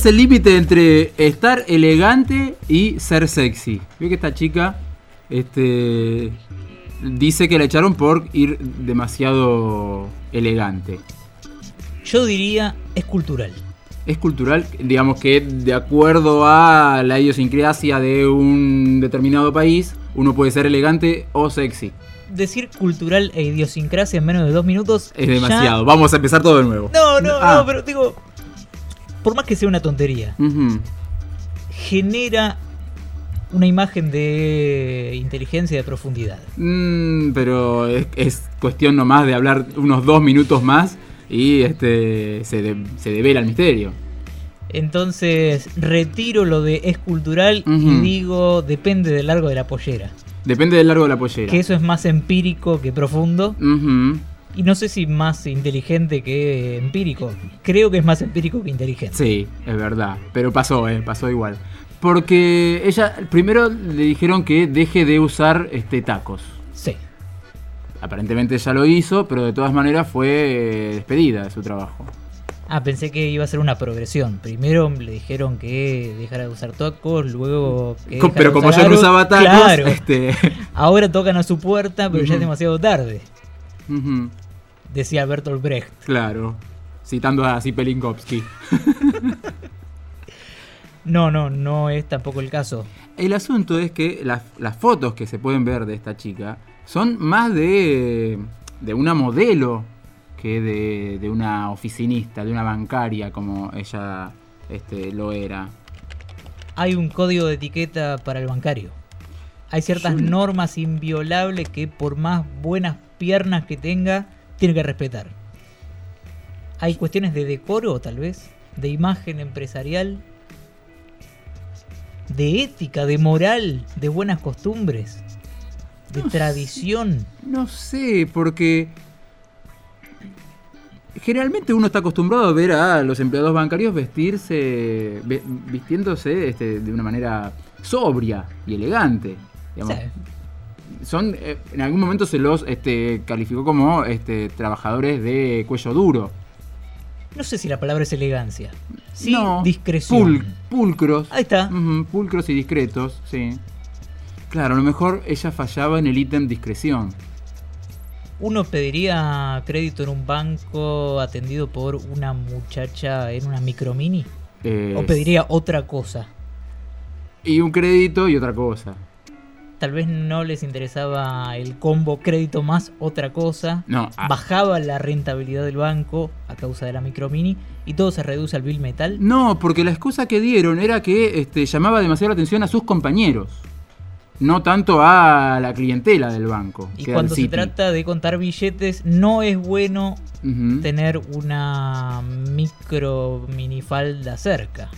es el límite entre estar elegante y ser sexy? Veo que esta chica este, dice que la echaron por ir demasiado elegante. Yo diría es cultural. Es cultural, digamos que de acuerdo a la idiosincrasia de un determinado país, uno puede ser elegante o sexy. Decir cultural e idiosincrasia en menos de dos minutos Es ya- demasiado. Vamos a empezar todo de nuevo. No, no, Ah. no, pero digo, por más que sea una tontería, genera una imagen de inteligencia y de profundidad. Mm, pero es, es cuestión nomás de hablar unos dos minutos más y este se, de- se devela el misterio. Entonces retiro lo de es cultural y digo depende del largo de la pollera. Depende del largo de la pollera. Que eso es más empírico que profundo. Ujú. Y no sé si más inteligente que empírico. Creo que es más empírico que inteligente. Sí, es verdad. Pero pasó, eh, pasó igual. Porque ella, primero le dijeron que deje de usar este tacos. Sí. Aparentemente ella lo hizo, pero de todas maneras fue eh, despedida de su trabajo. Ah, pensé que iba a ser una progresión. Primero le dijeron que dejara de usar tacos, luego que pero de como usar ya no usaba tacos, Claro. este, Ahora tocan a su puerta, pero ya es demasiado tarde. Decía Bertolt Brecht. claro, citando a Zipelinkowski. No, no, no es tampoco el caso. El asunto es que las, las fotos que se pueden ver de esta chica son más de, de una modelo que de, de una oficinista, de una bancaria como ella este, lo era. Hay un código de etiqueta para el bancario. Hay ciertas Yo normas inviolables que por más buenas piernas que tenga, tiene que respetar. Hay cuestiones de decoro, tal vez, de imagen empresarial, de ética, de moral, de buenas costumbres, de No sé. tradición. No sé, porque generalmente uno está acostumbrado a ver a los empleados bancarios vestirse, ve- vistiéndose este, de una manera sobria y elegante. digamos. Sí. Son, eh, en algún momento se los este, calificó como este, trabajadores de cuello duro. No sé si la palabra es elegancia. Sí, No, discreción. pul- pulcros. Ahí está. Pulcros y discretos, sí. Claro, a lo mejor ella fallaba en el ítem discreción. Uno pediría crédito en un banco atendido por una muchacha en una micromini. Eh, O pediría otra cosa. Y un crédito y otra cosa. Tal vez no les interesaba el combo crédito más otra cosa. No, ah, Bajaba la rentabilidad del banco a causa de la micromini y todo se reduce al bill metal. no, porque la excusa que dieron era que este, llamaba demasiado la atención a sus compañeros. No tanto a la clientela del banco. Y cuando se trata de contar billetes, no es bueno tener una micro minifalda cerca.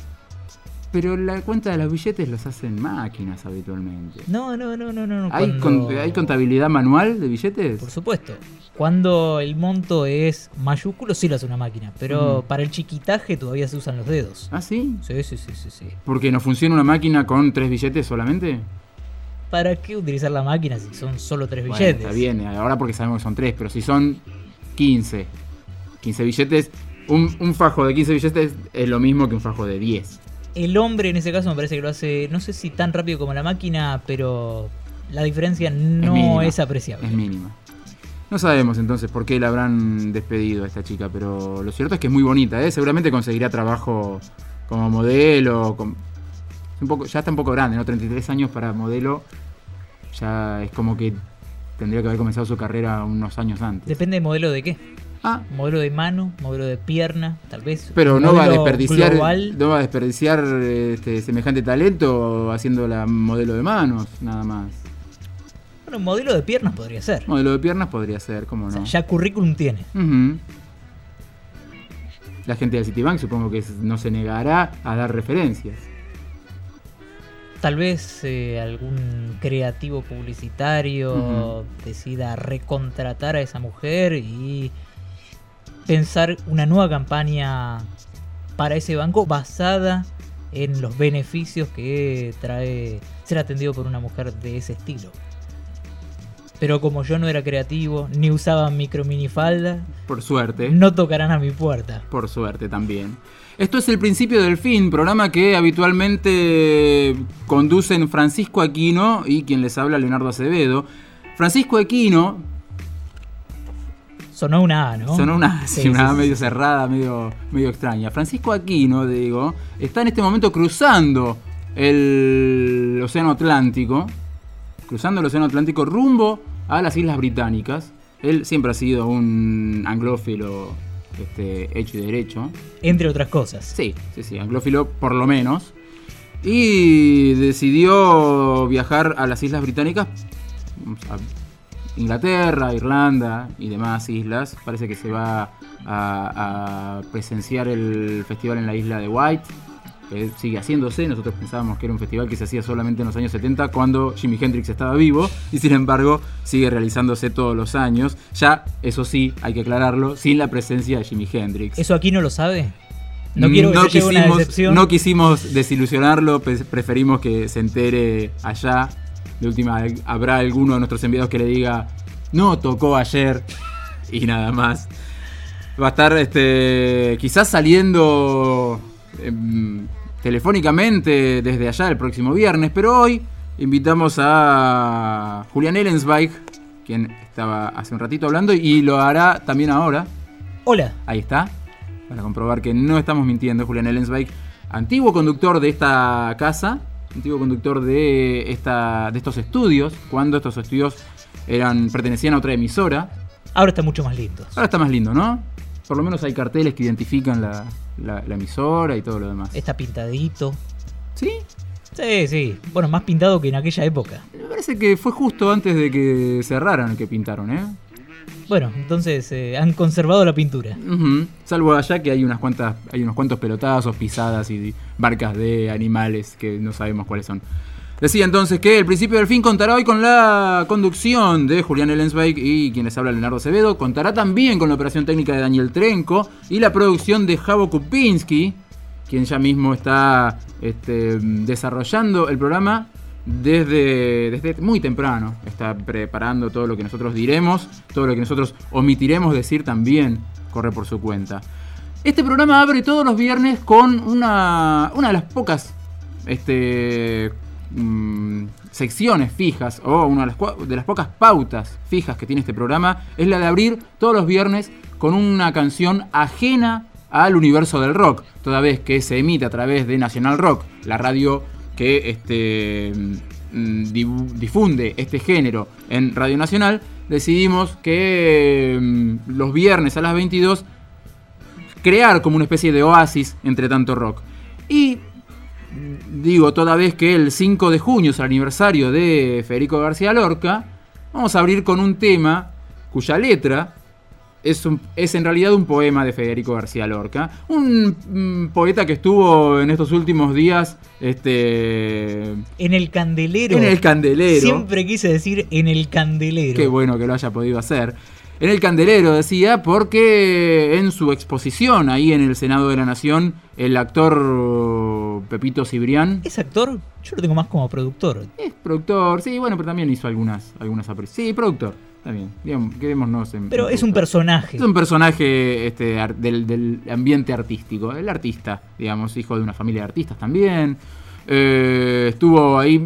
Pero la cuenta de los billetes los hacen máquinas habitualmente. No, no, no, no, no. ¿Hay, cuando- con- ¿Hay contabilidad manual de billetes? Por supuesto. Cuando el monto es mayúsculo, sí lo hace una máquina. Pero Ujú. para el chiquitaje todavía se usan los dedos. ¿Ah, sí? Sí, sí, sí, sí, sí. ¿Porque no funciona una máquina con tres billetes solamente? ¿Para qué utilizar la máquina si son solo tres Bueno, billetes? está bien, ahora porque sabemos que son tres, pero si son 15, 15 billetes, un, un fajo de 15 billetes es lo mismo que un fajo de 10. El hombre en ese caso me parece que lo hace, no sé si tan rápido como la máquina, pero la diferencia no mínima. es, apreciable. Es mínima. No sabemos entonces por qué la habrán despedido a esta chica, pero lo cierto es que es muy bonita, ¿eh? seguramente conseguirá trabajo como modelo. con- un poco, ya está un poco grande, ¿no? 33 años para modelo, ya es como que tendría que haber comenzado su carrera unos años antes. Depende del modelo de qué. Ah, Modelo de mano, modelo de pierna, tal vez. Pero no va a desperdiciar, global. no va a desperdiciar este, semejante talento haciendo la modelo de manos, nada más. Bueno, modelo de piernas podría ser. Modelo de piernas podría ser, cómo O no. sea, ya currículum tiene. La gente de Citibank supongo que no se negará a dar referencias. Tal vez eh, algún creativo publicitario decida recontratar a esa mujer y pensar una nueva campaña para ese banco basada en los beneficios que trae ser atendido por una mujer de ese estilo. Pero como yo no era creativo, ni usaba micro minifalda, Por suerte. no tocarán a mi puerta. Por suerte también. Esto es el principio del fin, programa que habitualmente conducen Francisco Aquino y quien les habla Leonardo Acevedo. Francisco Aquino, Sonó una A, ¿no? sonó una, Sí, sí, una sí, A medio cerrada, medio, medio extraña. Francisco Aquino, digo, está en este momento cruzando el Océano Atlántico, cruzando el Océano Atlántico rumbo a las Islas Británicas. Él siempre ha sido un anglófilo este, hecho y derecho. Entre otras cosas. Sí, sí, sí, anglófilo por lo menos. Y decidió viajar a las Islas Británicas, a Inglaterra, Irlanda y demás islas. Parece que se va a, a presenciar el festival en la isla de White, que sigue haciéndose. Nosotros pensábamos que era un festival que se hacía solamente en los años 70 cuando Jimi Hendrix estaba vivo y sin embargo sigue realizándose todos los años. Ya, eso sí, hay que aclararlo, sin la presencia de Jimi Hendrix. ¿Eso aquí no lo sabe? No quiero una quisimos, decepción. no quisimos desilusionarlo, preferimos que se entere allá. De última, habrá alguno de nuestros enviados que le diga, no tocó ayer y nada más. Va a estar este, quizás saliendo em, telefónicamente desde allá el próximo viernes, pero hoy invitamos a Julián Ellensweig, quien estaba hace un ratito hablando y lo hará también ahora. Hola. Ahí está. Para comprobar que no estamos mintiendo, Julián Ellensweig, antiguo conductor de esta casa, antiguo conductor de, esta, de estos estudios, cuando estos estudios eran, pertenecían a otra emisora. Ahora está mucho más lindo. Ahora está más lindo, ¿no? Por lo menos hay carteles que identifican la, la- la emisora y todo lo demás. Está pintadito. ¿Sí? Sí, sí. Bueno, más pintado que en aquella época. Me parece que fue justo antes de que cerraran que pintaron, ¿eh? Bueno, entonces eh, han conservado la pintura. Salvo allá que hay unas cuantas, hay unos cuantos pelotazos, pisadas y barcas de animales que no sabemos cuáles son. Decía entonces que el principio del fin contará hoy con la conducción de Julián Ellensweig y quien les habla Leonardo Acevedo. Contará también con la operación técnica de Daniel Trenco y la producción de Javo Kupinski, quien ya mismo está este, desarrollando el programa desde, muy temprano. Está preparando todo lo que nosotros diremos, todo lo que nosotros omitiremos decir también corre por su cuenta. Este programa abre todos los viernes con una, una de las pocas este, mm, secciones fijas o una de las, de las pocas pautas fijas que tiene este programa es la de abrir todos los viernes con una canción ajena al universo del rock, toda vez que se emite a través de Nacional Rock, la radio que este, mm, difunde este género en Radio Nacional, decidimos que mm, los viernes a las 22 crear como una especie de oasis entre tanto rock. Y mm, digo, toda vez que el 5 de junio es el aniversario de Federico García Lorca, vamos a abrir con un tema cuya letra es, un- es en realidad un poema de Federico García Lorca. Un mm, poeta que estuvo en estos últimos días este, En el candelero. en el candelero. Siempre quise decir en el candelero. Qué bueno que lo haya podido hacer. En el candelero, decía, porque en su exposición ahí en el Senado de la Nación, el actor Pepito Cibrián ¿Es actor? Yo lo tengo más como productor. es productor, sí, bueno, pero también hizo algunas, algunas. Sí, productor, también. Digamos, quedémonos en. Pero en es un personaje. Es un personaje este, ar- del, del ambiente artístico, el artista, digamos, hijo de una familia de artistas también. Eh, estuvo ahí mm,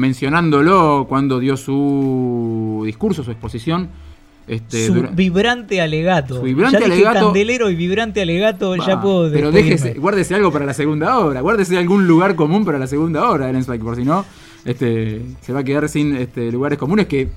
mencionándolo cuando dio su discurso, su exposición. Este, su vibrante alegato. Su vibrante ya dije alegato- candelero y vibrante alegato, ya puedo Pero déjese, guárdese algo para la segunda hora, guárdese algún lugar común para la segunda hora, Ellen Spike, por si no, este, se va a quedar sin este, lugares comunes que.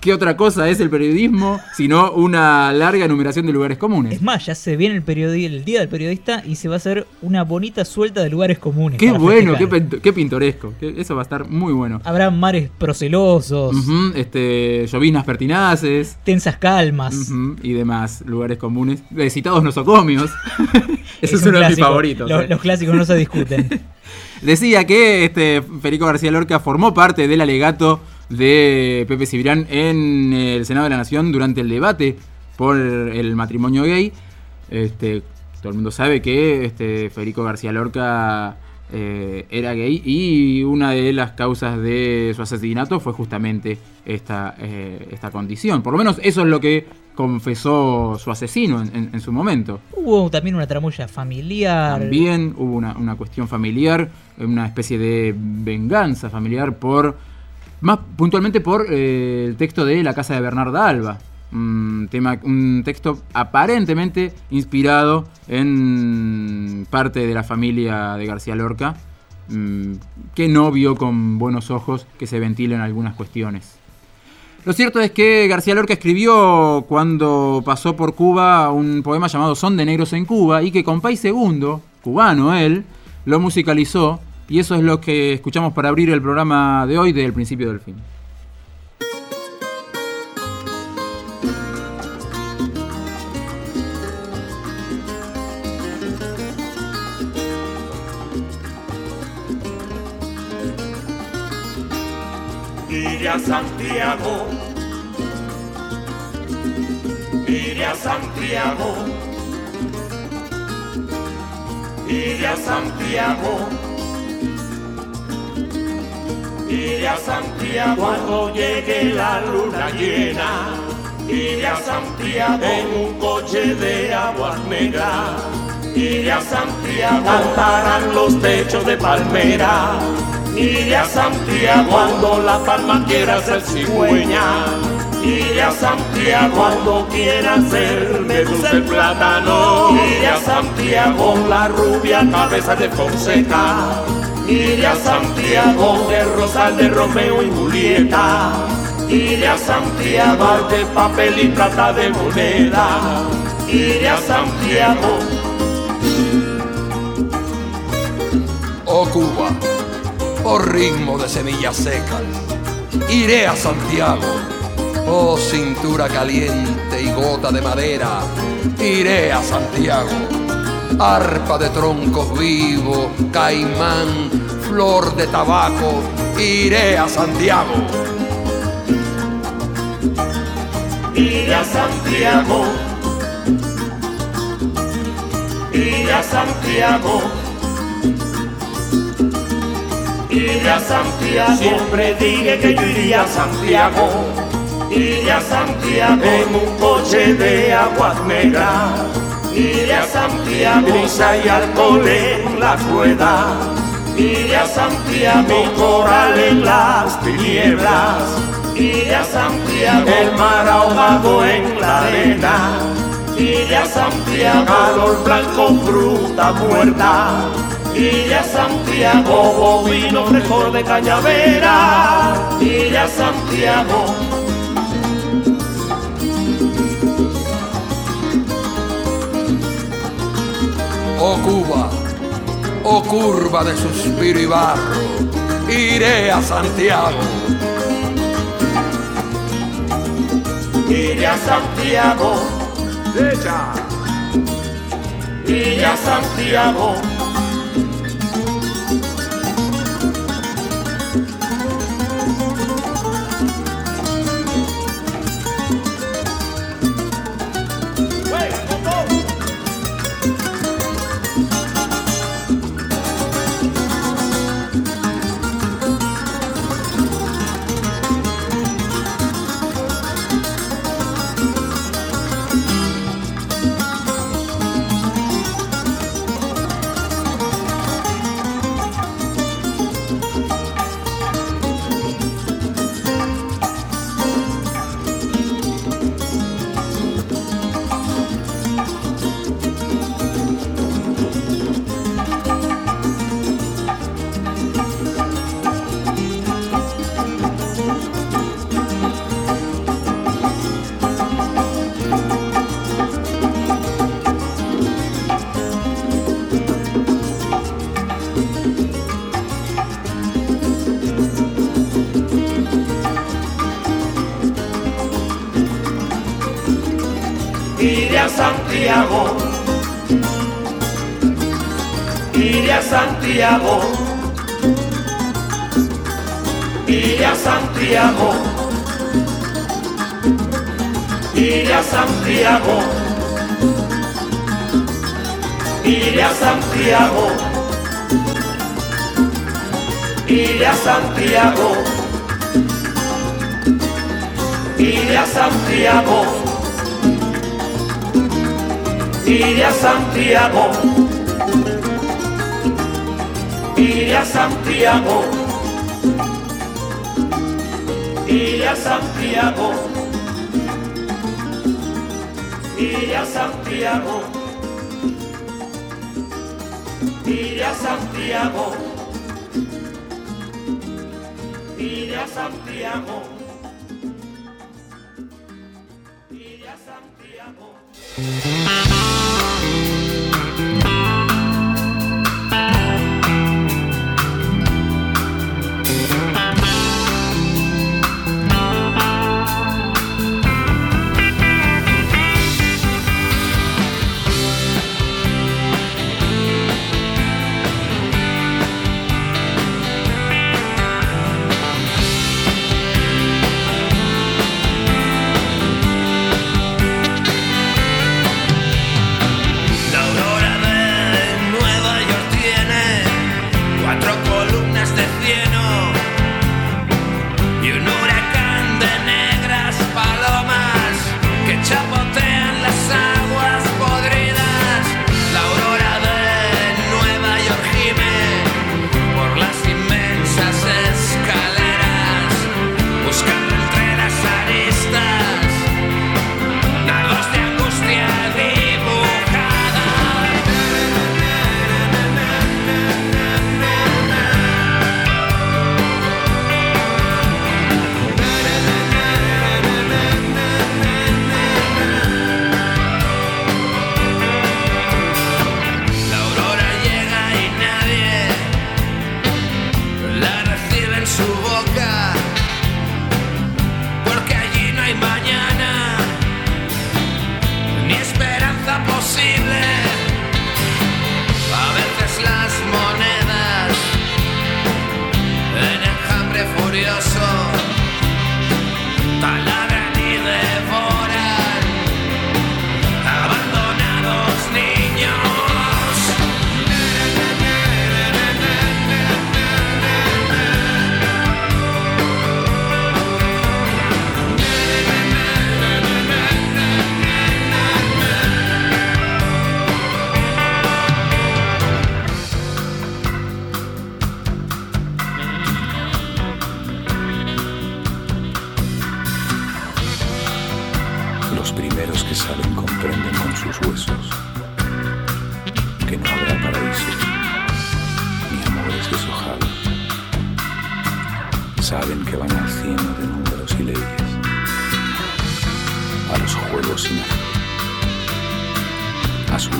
¿Qué otra cosa es el periodismo sino una larga enumeración de lugares comunes? Es más, ya se viene el, periodi- el día del periodista y se va a hacer una bonita suelta de lugares comunes. Qué bueno, qué, pintoresco. eso va a estar muy bueno. Habrá mares procelosos, Ujú, este, llovinas pertinaces tensas calmas. y demás lugares comunes. De citados nosocomios. Ese es, un uno de mis favoritos. Lo- eh. Los clásicos no se discuten. Decía que este, Federico García Lorca formó parte del alegato de Pepe Cibrián en el Senado de la Nación durante el debate por el matrimonio gay. Este, todo el mundo sabe que este, Federico García Lorca eh, era gay y una de las causas de su asesinato fue justamente esta, eh, esta condición. Por lo menos eso es lo que confesó su asesino en, en- en su momento. Hubo también una tramoya familiar. También hubo una, una cuestión familiar, una especie de venganza familiar por, más puntualmente por eh, el texto de La casa de Bernarda Alba. Un, tema, un texto aparentemente inspirado en parte de la familia de García Lorca, mm, que no vio con buenos ojos que se ventilen algunas cuestiones. Lo cierto es que García Lorca escribió cuando pasó por Cuba un poema llamado Son de Negros en Cuba y que Compay Segundo, cubano él, lo musicalizó y eso es lo que escuchamos para abrir el programa de hoy del principio del fin. Iré a Santiago, iré Santiago, Santiago, iré a Santiago cuando llegue la luna llena. Iré a Santiago en un coche de aguas negras. Iré a Santiago, cantarán los techos de palmera. Iré a Santiago cuando la palma quiera ser cigüeña. Iré a Santiago cuando quiera ser dulce el plátano. Iré a Santiago la rubia cabeza de Fonseca. Iré a Santiago de Rosal de Romeo y Julieta. Iré a Santiago de papel y plata de moneda. Iré a Santiago. Oh Cuba, oh ritmo de semillas secas, iré a Santiago. Oh cintura caliente y gota de madera, iré a Santiago. Arpa de troncos vivos, caimán, flor de tabaco, iré a Santiago. Iré a Santiago. Iré a Santiago. Iré a Santiago. Siempre dije que yo iría a Santiago. Iré a Santiago en un coche de aguas negras. Iré a Santiago. Y alcohol en la rueda. Iré a Santiago. Mi coral en las tinieblas. Iré a Santiago. El mar ahogado en la arena. Iré a Santiago. Calor blanco, fruta muerta. Iré a Santiago. Vino fresco de cañavera. Iré a Santiago. Oh Cuba, oh curva de suspiro y barro, iré a Santiago. Iré a Santiago. Iré a Santiago. Santiago, iré a Santiago, iré a Santiago, iré a Santiago, iré a Santiago, iré a Santiago, iré a Santiago iré a Santiago, iré a Santiago, iré a Santiago, iré a Santiago, a Santiago.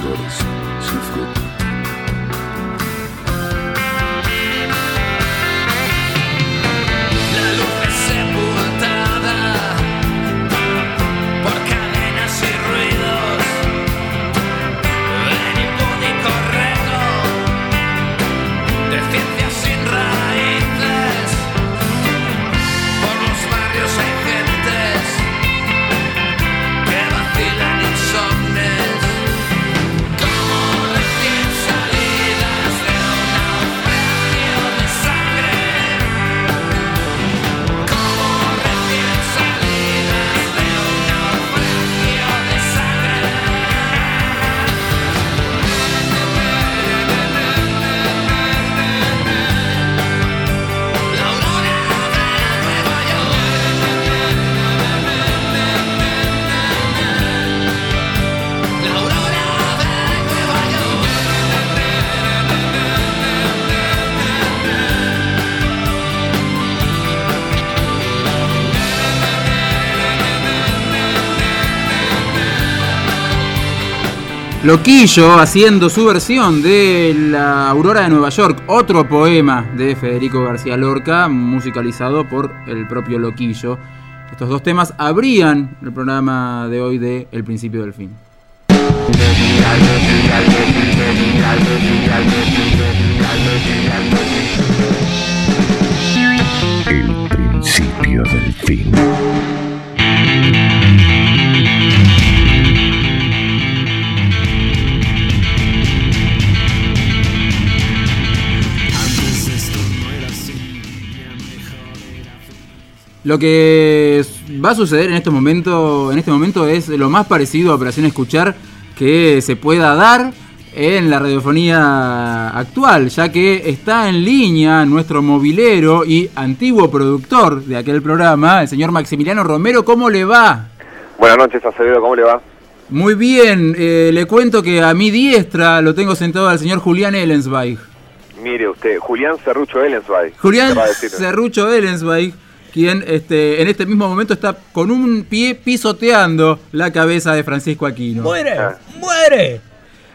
Gottes. good. Loquillo haciendo su versión de La Aurora de Nueva York, otro poema de Federico García Lorca, musicalizado por el propio Loquillo. Estos dos temas abrían el programa de hoy de El principio del fin. El principio del fin. Lo que va a suceder en este momento, en este momento es lo más parecido a Operación Escuchar que se pueda dar en la radiofonía actual, ya que está en línea nuestro movilero y antiguo productor de aquel programa, el señor Maximiliano Romero. ¿Cómo le va? Buenas noches, Acevedo, ¿cómo le va? Muy bien, eh, le cuento que a mi diestra lo tengo sentado al señor Julián Ellensweig. Mire usted, Julián Cerrucho Ellensweig. Julián. Cerrucho Ellensweig, quien este, en este mismo momento está con un pie pisoteando la cabeza de Francisco Aquino. ¡Muere! Ah. ¡Muere!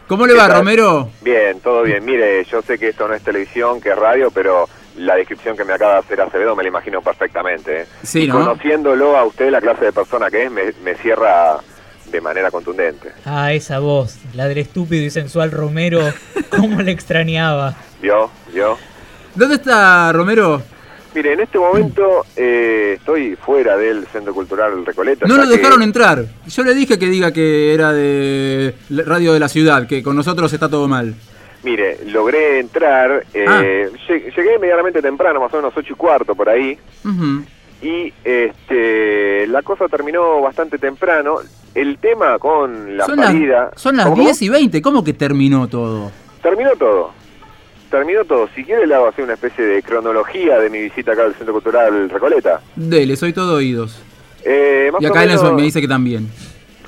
¿Cómo le ¿Qué va, tal? Romero? Bien, todo bien. Mire, yo sé que esto no es televisión, que es radio, pero la descripción que me acaba de hacer Acevedo me la imagino perfectamente. ¿eh? Sí, Y ¿no? Conociéndolo a usted, la clase de persona que es, me, me cierra de manera contundente. Ah, esa voz, la del estúpido y sensual Romero, cómo le extrañaba. ¿Vio? ¿Vio? ¿Dónde está Romero? Mire, en este momento eh, estoy fuera del Centro Cultural Recoleta. No lo que- dejaron entrar. Yo le dije que diga que era de Radio de la Ciudad, que con nosotros está todo mal. Mire, logré entrar, eh, Ah. lleg- llegué medianamente temprano, más o menos ocho y cuarto por ahí, Ujú. y este, la cosa terminó bastante temprano. El tema con la son, las, son las ¿Cómo, 10 y 20. ¿Cómo que terminó todo? Terminó todo. Terminó todo. Si quiere le hago así una especie de cronología de mi visita acá al Centro Cultural Recoleta. Dele, soy todo oídos. Eh, más Y acá menos- me dice que también.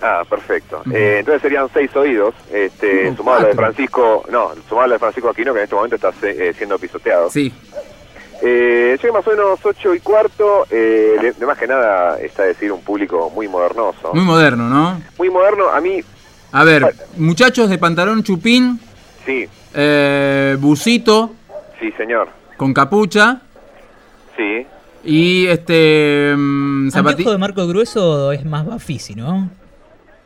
Ah, perfecto. Eh, entonces serían seis oídos, este, Uh, sumado a lo de. Francisco, no, sumado a lo de Francisco Aquino, que en este momento está se- eh, siendo pisoteado. Sí. Eh, llegué más o menos ocho y cuarto, eh, de, de más que nada está decir un público muy modernoso. Muy moderno, ¿no? Muy moderno, a mí, A ver, muchachos de pantalón chupín, sí, eh, busito sí señor, con capucha sí. y este mm, zapati- Anteojo de marco grueso es más bafisi, ¿no?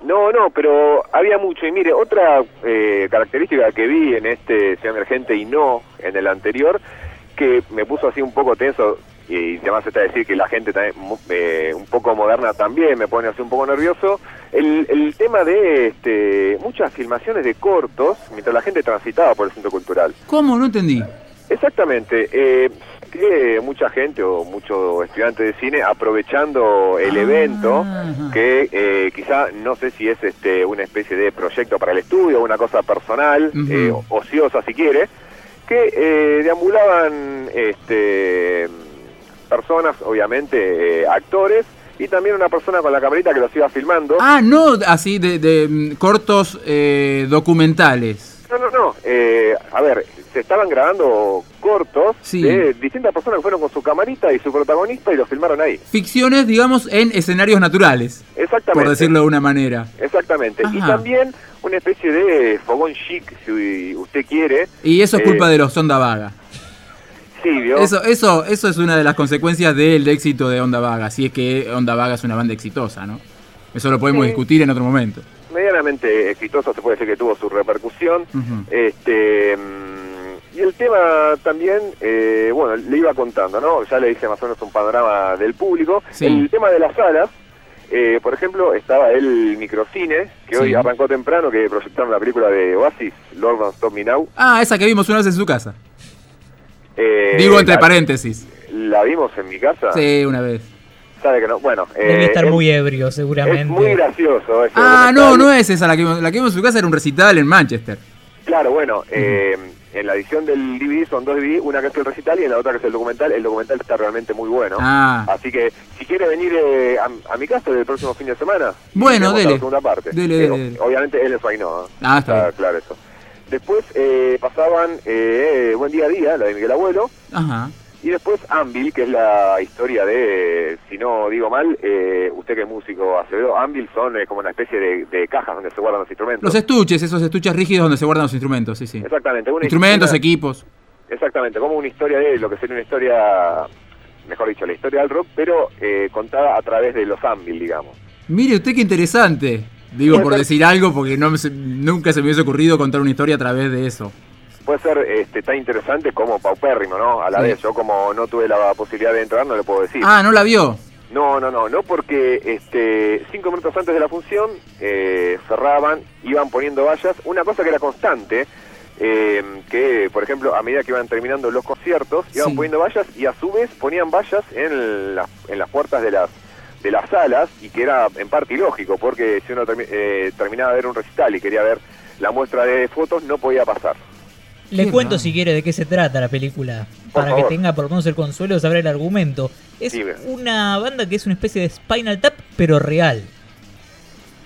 No, no, pero había mucho. Y mire, otra eh, característica que vi en este Ciudad Emergente y no en el anterior, que me puso así un poco tenso, y además está decir que la gente también, mu- eh, un poco moderna también me pone así un poco nervioso, el, el tema de este, muchas filmaciones de cortos mientras la gente transitaba por el centro cultural. ¿Cómo? No entendí. Exactamente. Eh, que mucha gente o muchos estudiantes de cine aprovechando el Ah, evento, ajá. que eh, quizá no sé si es este una especie de proyecto para el estudio, una cosa personal, eh, ociosa si quiere, que eh, deambulaban este, personas, obviamente eh, actores, y también una persona con la camarita que los iba filmando. Ah, no así de, de, mm, cortos eh, documentales. No, no, no. eh, a ver, se estaban grabando cortos Sí. de distintas personas que fueron con su camarita y su protagonista y lo filmaron ahí. Ficciones, digamos, en escenarios naturales, Exactamente. por decirlo de una manera. Exactamente. Y también una especie de fogón chic, si usted quiere. Y eso es Eh, culpa de los Onda Vaga. Eso, eso, eso es una de las consecuencias del éxito de Onda Vaga, si es que Onda Vaga es una banda exitosa, ¿no? Eso lo podemos Sí. discutir en otro momento. Medianamente exitoso, se puede decir que tuvo su repercusión. Este mm, Y el tema también, eh, bueno, le iba contando, ¿no? Ya le hice más o menos un panorama del público. Sí. El tema de las salas, eh, por ejemplo, estaba el microcine, que Sí. hoy arrancó temprano, que proyectaron la película de Oasis, Lord Stop Me Now. Ah, esa que vimos una vez en su casa. Eh, Digo entre la- paréntesis. La vimos en mi casa. Sí, una vez. Sabe que no. Bueno, Debe eh, estar es- muy ebrio, Es seguramente. muy gracioso. ese Ah, no, no es esa la que vimos. La que vimos en su casa era un recital en Manchester. Claro, bueno, eh, en la edición del DVD son dos DVD, una que es el recital y en la otra que es el documental. El documental está realmente muy bueno. Ah, Así que si quiere venir eh, a, a mi casa el próximo fin de semana, Bueno, dele. la segunda parte. Dele, Eh, dele, o- dele. Obviamente él es ahí no. Ah, está bien. claro eso. Después eh, pasaban eh, Buen Día a Día, la de Miguel Abuelo, ajá. y después Anvil, que es la historia de, si no digo mal, eh, usted que es músico Acevedo, Anvil son eh, como una especie de, de cajas donde se guardan los instrumentos. Los estuches, esos estuches rígidos donde se guardan los instrumentos, sí, sí. Exactamente. Una Instrumentos, equipos. Exactamente, como una historia de lo que sería una historia, mejor dicho, la historia del rock, pero eh, contada a través de los Anvil, digamos. Mire usted qué interesante. Digo, por decir algo, porque no me nunca se me hubiese ocurrido contar una historia a través de eso. Puede ser este, tan interesante como paupérrimo, ¿no? A la Sí. vez, yo como no tuve la posibilidad de entrar, no le puedo decir. Ah, ¿no la vio? No, no, no, no porque este, cinco minutos antes de la función eh, cerraban, iban poniendo vallas. Una cosa que era constante eh, que, por ejemplo, a medida que iban terminando los conciertos, iban Sí. poniendo vallas y a su vez ponían vallas en, las en las puertas de las de las salas y que era en parte ilógico, porque si uno termi- eh, terminaba de ver un recital y quería ver la muestra de fotos, no podía pasar. Le Qué cuento si quiere de qué se trata la película, Por para que tenga por lo menos el consuelo de saber el argumento. Es Dime. una banda que es una especie de Spinal Tap, pero real.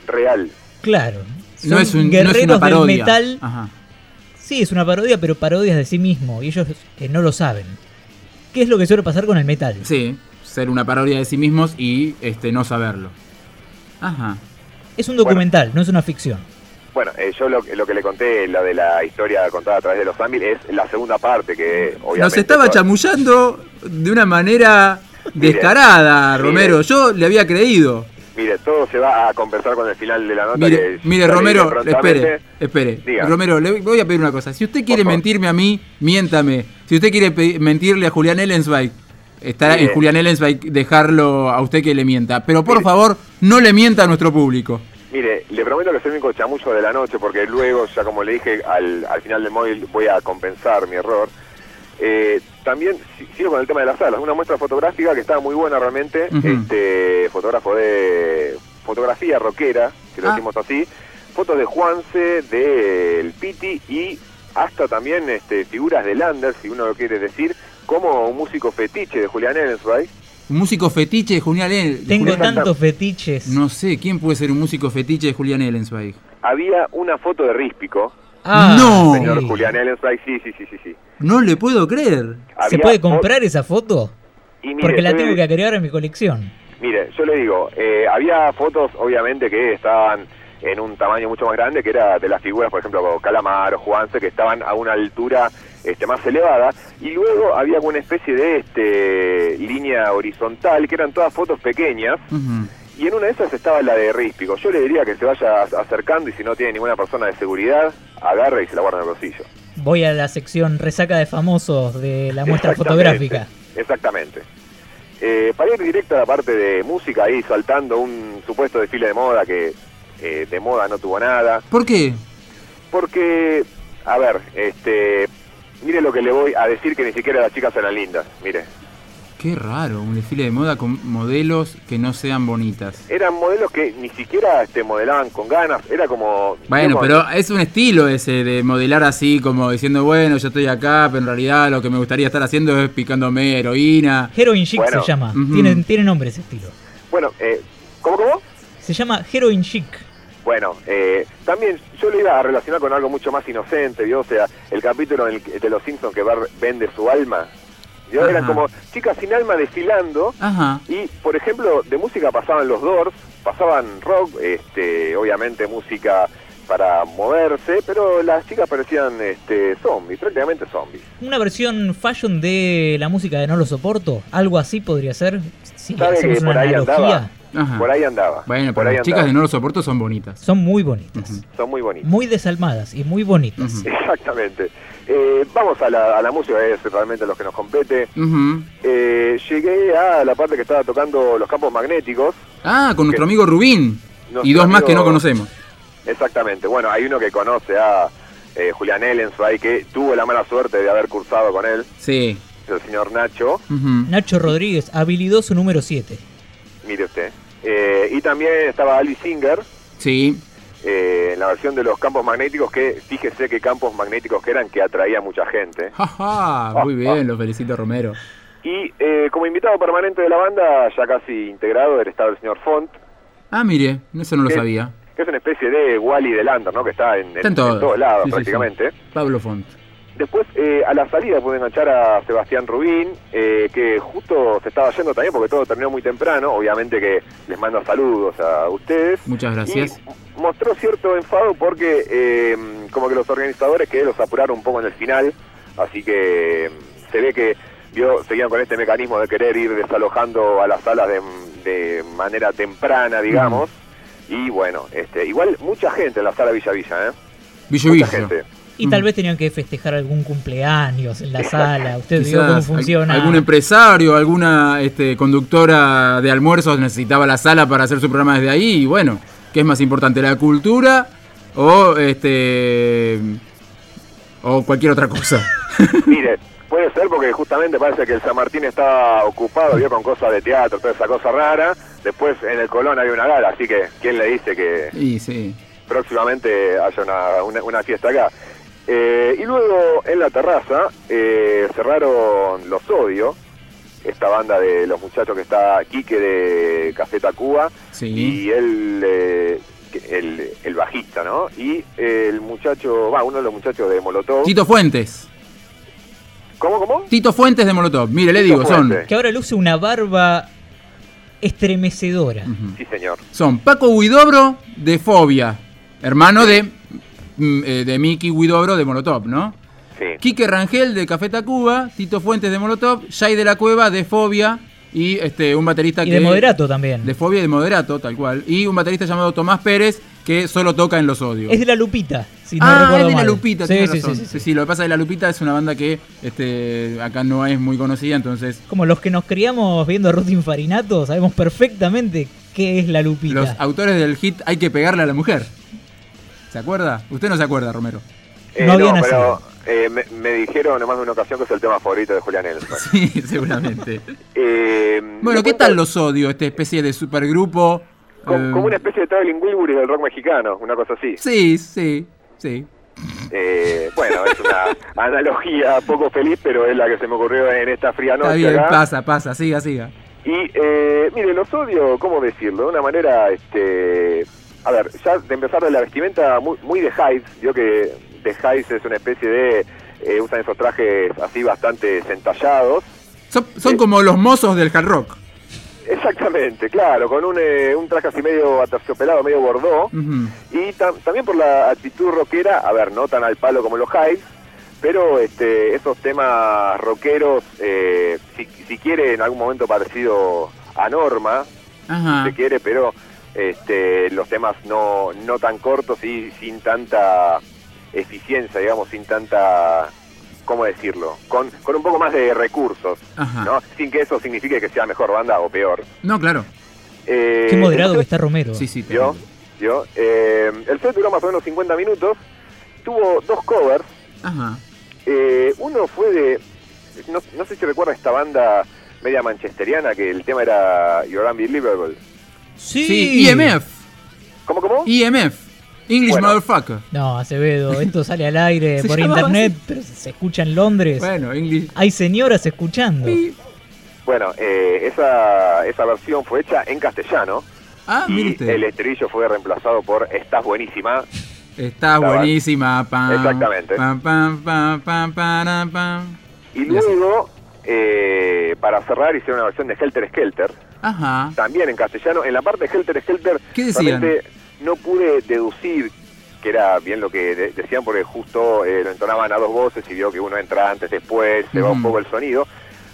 Real. Claro. No Son es, un, no es guerreros una parodia. del metal. Ajá. Sí, es una parodia, pero parodias de sí mismo. Y ellos eh, no lo saben. ¿Qué es lo que suele pasar con el metal? Sí, ser una parodia de sí mismos y este no saberlo. Ajá. Es un documental, no es una ficción. Bueno, eh, yo lo, lo que le conté, la de la historia contada a través de los Zambil, es la segunda parte que obviamente... Nos estaba chamullando de una manera descarada, Mire. Romero. Yo le había creído. Mire, todo se va a compensar con el final de la nota. Mire, que mire Romero, espere, espere. Diga. Romero, le voy a pedir una cosa. Si usted quiere mentirme a mí, miéntame. Si usted quiere mentirle a Julián Ellensweig, está Mire. en Julián Ellensweig dejarlo a usted que le mienta. Pero por Mire. favor, no le mienta a nuestro público. Mire, le prometo que es el único chamullo de la noche, porque luego, ya como le dije, al, al final del móvil voy a compensar mi error. Eh, también si- sigo con el tema de las salas. Una muestra fotográfica que estaba muy buena realmente. Este fotógrafo de fotografía rockera, que lo Ah. decimos así. Fotos de Juanse, del Piti y hasta también este, figuras de Lander, si uno lo quiere decir, como un músico fetiche de Julián Ellensweig. Un músico fetiche de Julián Ellensweig. Tengo Julián tantos fetiches. No sé, ¿quién puede ser un músico fetiche de Julián Ellensweig? Había una foto de Ríspico, Ah, No. señor sí. Julián Ellensweig, sí, sí, sí, sí. sí. No le puedo creer. ¿Se puede comprar esa foto? Y mire, Porque la le- tengo que agregar a mi colección. Mire, yo le digo, eh, había fotos obviamente que estaban en un tamaño mucho más grande, que era de las figuras, por ejemplo, como Calamaro, Juanse, que estaban a una altura este, más elevada, y luego había una especie de este, línea horizontal, que eran todas fotos pequeñas, y en una de esas estaba la de Ríspico. Yo le diría que se vaya acercando y si no tiene ninguna persona de seguridad, agarre y se la guarda en el bolsillo. Voy a la sección resaca de famosos de la muestra fotográfica. Exactamente. Eh, para ir directo a la parte de música, ahí saltando un supuesto desfile de moda que eh, de moda no tuvo nada. ¿Por qué? Porque, a ver, este, mire lo que le voy a decir que ni siquiera las chicas eran lindas. Mire, Qué raro, un desfile de moda con modelos que no sean bonitas. eran modelos que ni siquiera este, modelaban con ganas. Era como. Bueno, digamos, pero es un estilo ese de modelar así, como diciendo, bueno, yo estoy acá, pero en realidad lo que me gustaría estar haciendo es picándome heroína. Heroin Chic Bueno. se llama. Ujú. tiene, tiene nombre ese estilo. Bueno, eh, ¿cómo, cómo? Se llama Heroin Chic. Bueno, eh, también yo lo iba a relacionar con algo mucho más inocente, ¿vio? O sea, el capítulo en el- de Los Simpsons que Bart vende su alma. ¿vio? Eran como chicas sin alma desfilando Ajá. y, por ejemplo, de música pasaban los Doors, pasaban rock, este, obviamente música para moverse, pero las chicas parecían este, zombies, prácticamente zombies. Una versión fashion de la música de No lo soporto. Algo así podría ser. Si ¿Sabe hacemos que una analogía. andaba? Ajá. Por ahí andaba. Bueno, por pero ahí las chicas andaba. de No lo soporto son bonitas. Son muy bonitas. Son muy bonitas. Muy desalmadas y muy bonitas. Exactamente. Eh, vamos a la, a la música, es realmente lo que nos compete. Eh, llegué a la parte que estaba tocando los campos magnéticos. Ah, con nuestro amigo Rubín. Nuestro y dos más que no conocemos. Exactamente. Bueno, hay uno que conoce a eh, Julián Ellensweig, que tuvo la mala suerte de haber cursado con él, Sí. el señor Nacho. Nacho Rodríguez, habilidoso número 7. Mire usted. Eh, y también estaba Ali Singer, Sí. eh, en la versión de los campos magnéticos, que fíjese qué campos magnéticos que eran, que atraía mucha gente. Jaja, muy bien, lo felicito Romero. Y eh, como invitado permanente de la banda, ya casi integrado, era estaba el señor Font, Ah, mire, eso no lo sabía. que es una especie de Wally de Lander, ¿no? Que está en, en todos. lados Sí, sí, sí. prácticamente. Pablo Font. Después, eh, a la salida pude enganchar a Sebastián Rubín, eh, que justo se estaba yendo también porque todo terminó muy temprano. Obviamente que les mando saludos a ustedes. Muchas gracias. Y mostró cierto enfado porque eh, como que los organizadores que los apuraron un poco en el final. Así que mm, se ve que vio, seguían con este mecanismo de querer ir desalojando a las salas de, de manera temprana, digamos. Y bueno, este, igual mucha gente en la sala Villa Villa, ¿eh? Villo Mucha Villo. gente. Y tal vez tenían que festejar algún cumpleaños en la sala. Usted vio cómo funciona. algún empresario, alguna este, conductora de almuerzos necesitaba la sala para hacer su programa desde ahí. Y bueno, ¿qué es más importante, la cultura o este o cualquier otra cosa. Mire, puede ser porque justamente parece que el San Martín estaba ocupado, vio con cosas de teatro, toda esa cosa rara. Después en el Colón había una gala, así que ¿quién le dice que sí. próximamente haya una, una- una fiesta acá? Eh, y luego en la terraza eh, cerraron Los Odio, esta banda de los muchachos que está Quique de Café Tacuba Sí. y él, eh, el, el bajista, ¿no? Y el muchacho, va, uno de los muchachos de Molotov. Tito Fuentes. ¿Cómo, cómo? Tito Fuentes de Molotov. Mire, le digo, son. Que ahora luce una barba estremecedora. Sí, señor. son Paco Huidobro de Fobia, hermano de, de Miki Huidobro de Molotov, ¿no? Sí. Quique Rangel de Café Tacuba, Tito Fuentes de Molotov, Jay de la Cueva de Fobia y este un baterista Y que de moderato también. de Fobia y de Moderato, tal cual, y un baterista llamado Tomás Pérez que solo toca en Los Odios. Es de la Lupita, si no ah, recuerdo es de la. Lupita, sí, tenés sí, razón. sí, sí, Sí, sí. sí, lo que pasa es que la Lupita es una banda que este, acá no es muy conocida, entonces Como los que nos criamos viendo a Ruth Infarinato, sabemos perfectamente qué es la Lupita. los autores del hit Hay que pegarle a la mujer. ¿Se acuerda? Usted no se acuerda, Romero. Eh, No había pero eh, me, me dijeron en más de una ocasión que es el tema favorito de Julián Nelson. Sí, seguramente. Eh, Bueno, ¿qué tal los odio? Esta especie de supergrupo. co- eh, Como una especie de Traveling Wilburys del rock mexicano, una cosa así. Sí, sí, sí. Eh, bueno, es una analogía poco feliz, pero es la que se me ocurrió en esta fría Está noche bien, acá. pasa, pasa, siga, siga. Y, eh, mire, los odio, ¿cómo decirlo? De una manera, este... A ver, ya de empezar de la vestimenta muy, muy de Hives, yo que de Hives es una especie de... eh, usan esos trajes así bastante centallados. Son, son Sí. como los mozos del hard rock. Exactamente, claro, con un, eh, un traje así medio aterciopelado, medio bordó. Y tam- también por la actitud rockera, a ver, no tan al palo como los Hives, pero este, esos temas rockeros, eh, si, si quiere en algún momento parecido a Norma, Ajá. si se quiere, pero este, los temas no, no tan cortos y sin tanta eficiencia, digamos, sin tanta, ¿cómo decirlo? Con, con un poco más de recursos, Ajá. ¿no? Sin que eso signifique que sea mejor banda o peor. No, claro. Eh, Qué moderado que está Romero. Sí, sí. ¿Yo? ¿Yo? Eh, el set duró más o menos 50 minutos. Tuvo dos covers. Ajá. Eh, uno fue de. No, no sé si recuerda esta banda media manchesteriana que el tema era You're Unbelievable. Sí. Sí, IMF. ¿Cómo, cómo? IMF. English Bueno. Motherfucker. No, Acevedo, esto sale al aire por internet, pero se escucha en Londres. Bueno, English. Hay señoras escuchando. Bueno, eh, esa, esa versión fue hecha en castellano. Ah, mire y el estribillo fue reemplazado por Estás buenísima. Está Estaba- buenísima. Pam, Exactamente. Pam, pam, pam, pam, param, pam. Y luego, eh, para cerrar, hicieron una versión de Helter Skelter. Ajá. también en castellano. En la parte de Helter Skelter, ¿Qué realmente no pude deducir que era bien lo que de- decían, porque justo eh, lo entonaban a dos voces y vio que uno entra antes, después, se va un poco el sonido.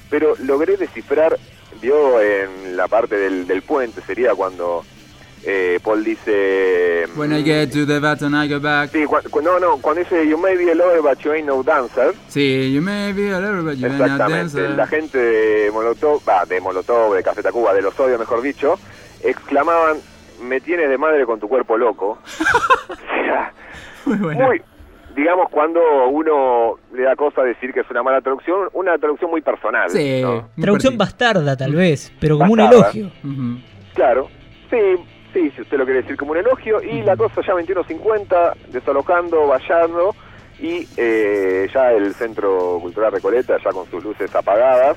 Pero logré descifrar, vio en la parte del, del puente, sería cuando eh, Paul dice. When I get to the button, I go back. Sí, cu- no, no, cuando dice You may be a lover, but you ain't no dancer. Sí, you may be a lover, but you ain't a Exactamente. dancer. La gente de Molotov, va, de Molotov, de Café Tacuba, de los odios, mejor dicho, exclamaban, me tienes de madre con tu cuerpo loco. o sea, Muy bueno. muy, digamos, cuando uno le da cosa decir que es una mala traducción, una traducción muy personal. Sí. ¿no? Traducción bastarda, tal vez, pero como un Bastarda. elogio. Ujú. Claro, sí, sí, si usted lo quiere decir como un elogio. Y la cosa ya 21.50, desalojando, vallando. Y eh, ya el Centro Cultural Recoleta, ya con sus luces apagadas.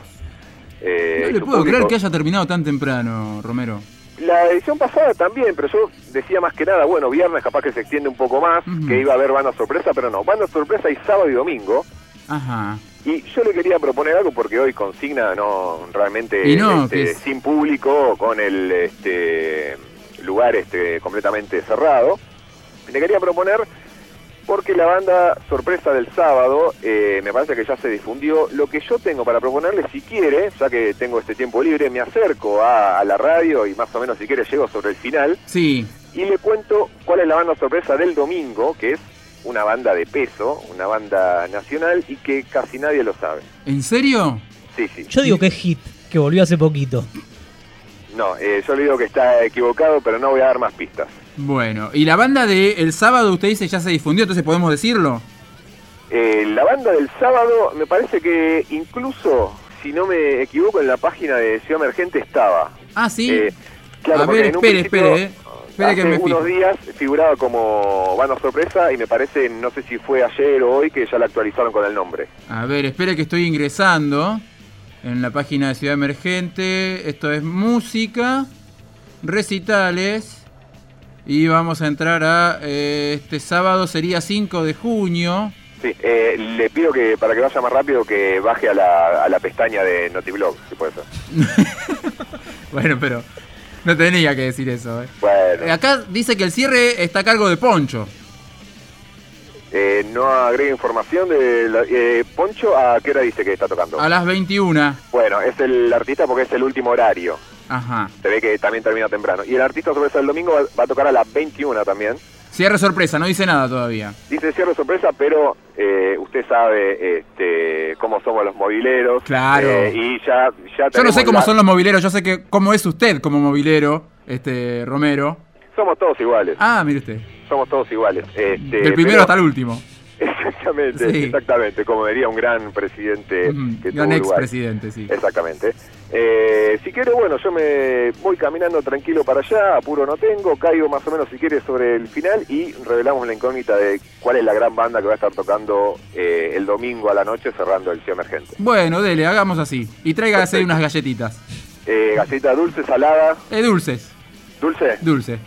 eh, No le puedo creer que haya terminado tan temprano, Romero. La edición pasada también, pero yo decía más que nada, bueno, viernes capaz que se extiende un poco más, que iba a haber banda sorpresa, pero no, banda sorpresa y sábado y domingo. Ajá. Y yo le quería proponer algo porque hoy consigna no realmente no, este, sin público, con el este, lugar este, completamente cerrado. Le quería proponer porque la banda sorpresa del sábado eh, me parece que ya se difundió. Lo que yo tengo para proponerle, si quiere, ya que tengo este tiempo libre, me acerco a, a la radio y más o menos si quiere llego sobre el final Sí. y le cuento cuál es la banda sorpresa del domingo, que es una banda de peso, una banda nacional y que casi nadie lo sabe. ¿En serio? Sí, sí. Yo digo que es Hit, que volvió hace poquito. No, eh, yo le digo que está equivocado, pero no voy a dar más pistas. Bueno, y la banda de el sábado usted dice ya se difundió, entonces podemos decirlo. Eh, la banda del sábado, me parece que incluso, si no me equivoco, en la página de Ciudad Emergente estaba. Ah, sí. Eh, claro, A ver, espere, espere, eh. Espere que hace me unos días figuraba como banda sorpresa y me parece, no sé si fue ayer o hoy, que ya la actualizaron con el nombre. A ver, espere que estoy ingresando en la página de Ciudad Emergente. Esto es música, recitales. Y vamos a entrar a eh, este sábado, sería 5 de junio. Sí, eh, le pido que para que vaya más rápido que baje a la, a la pestaña de Notiblog, si puede ser. Bueno, pero no tenía que decir eso. eh. Bueno, Acá dice que el cierre está a cargo de Poncho. Eh, no agrega información de la- eh, Poncho, ¿a qué hora dice que está tocando? A las 21. Bueno, es el artista porque es el último horario. Ajá. Se ve que también termina temprano. Y el artista sorpresa del domingo va, va a tocar a las 21 también. Cierre sorpresa, no dice nada todavía. Dice cierre sorpresa, pero eh, usted sabe este, cómo somos los mobileros. Claro. eh, y ya, ya Yo no sé cómo la- son los mobileros, yo sé que cómo es usted como mobilero, este Romero. Somos todos iguales. Ah, mire usted. Somos todos iguales. Este, Del primero pero- hasta el último. Exactamente, Sí. exactamente. Como diría un gran presidente Ujú, que Gran expresidente, sí. Exactamente. Eh, si quiere, bueno, yo me voy caminando tranquilo para allá, apuro no tengo, caigo más o menos si quiere sobre el final y revelamos la incógnita de cuál es la gran banda que va a estar tocando eh, el domingo a la noche cerrando el Cielo Emergente. Bueno, dele, hagamos así. Y tráigase unas galletitas. Eh, galleta dulce, salada, Eh, dulces, dulce, dulce.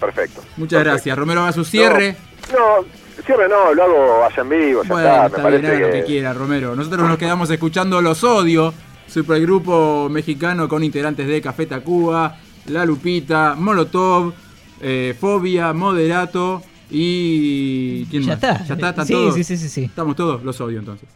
Perfecto. Muchas Perfecto. gracias. Romero haga su cierre. No, cierre no, lo hago allá en vivo, ya Bueno, está, me está parece bien, haga lo que... que quiera, Romero. Nosotros nos quedamos escuchando Los Odio, supergrupo mexicano con integrantes de Café Tacuba, La Lupita, Molotov, eh, Fobia, Moderato y... ¿Quién Ya más? está. ¿Ya está? ¿Están Sí, todos? sí, sí, sí, sí. Estamos todos, Los Odio entonces.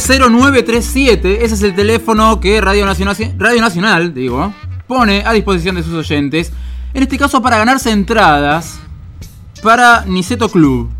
49990937, ese es el teléfono que Radio Nacional, Radio Nacional digo, pone a disposición de sus oyentes. En este caso para ganarse entradas para Niceto Club.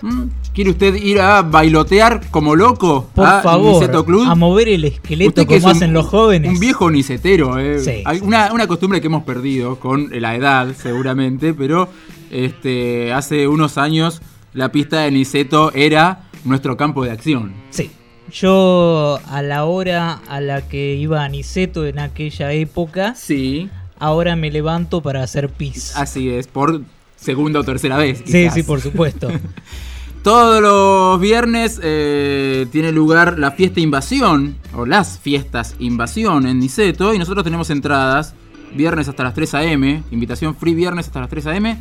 ¿Mm? ¿Quiere usted ir a bailotear como loco Por a favor, Niceto Club? a mover el esqueleto es como un- hacen los jóvenes. Un viejo nicetero, eh. Sí. Hay una, una costumbre que hemos perdido con la edad, seguramente, pero este, hace unos años la pista de Niceto era nuestro campo de acción. Sí. Yo a la hora a la que iba a Niceto en aquella época, Sí, ahora me levanto para hacer pis. así es, por segunda o tercera vez. Sí, sí, por supuesto. Todos los viernes eh, tiene lugar la fiesta invasión, o las fiestas invasión en Niceto, y nosotros tenemos entradas viernes hasta las 3 a.m., invitación free viernes hasta las 3 a.m.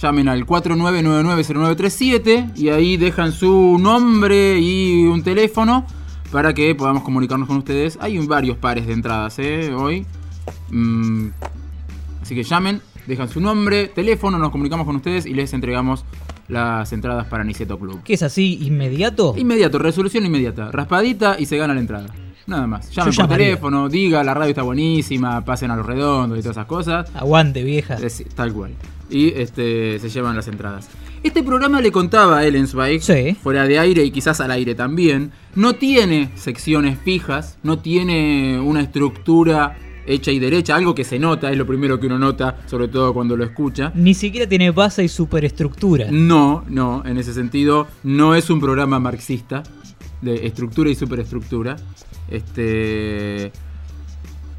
Llamen al 49990937 y ahí dejan su nombre y un teléfono para que podamos comunicarnos con ustedes. Hay varios pares de entradas eh, hoy. Mm, así que llamen, dejan su nombre, teléfono, nos comunicamos con ustedes y les entregamos las entradas para Niceto Club. ¿Qué es así inmediato? Inmediato, resolución inmediata. Raspadita y se gana la entrada. Nada más. Llamen por teléfono, diga la radio está buenísima, pasen a los redondos y todas esas cosas. Aguante, vieja. Es- tal cual. Y este, se llevan las entradas. Este programa le contaba a Ellen Zweig, Sí. fuera de aire y quizás al aire también, no tiene secciones fijas, no tiene una estructura hecha y derecha, algo que se nota, es lo primero que uno nota, sobre todo cuando lo escucha. Ni siquiera tiene base y superestructura. No, no, en ese sentido no es un programa marxista de estructura y superestructura. Este,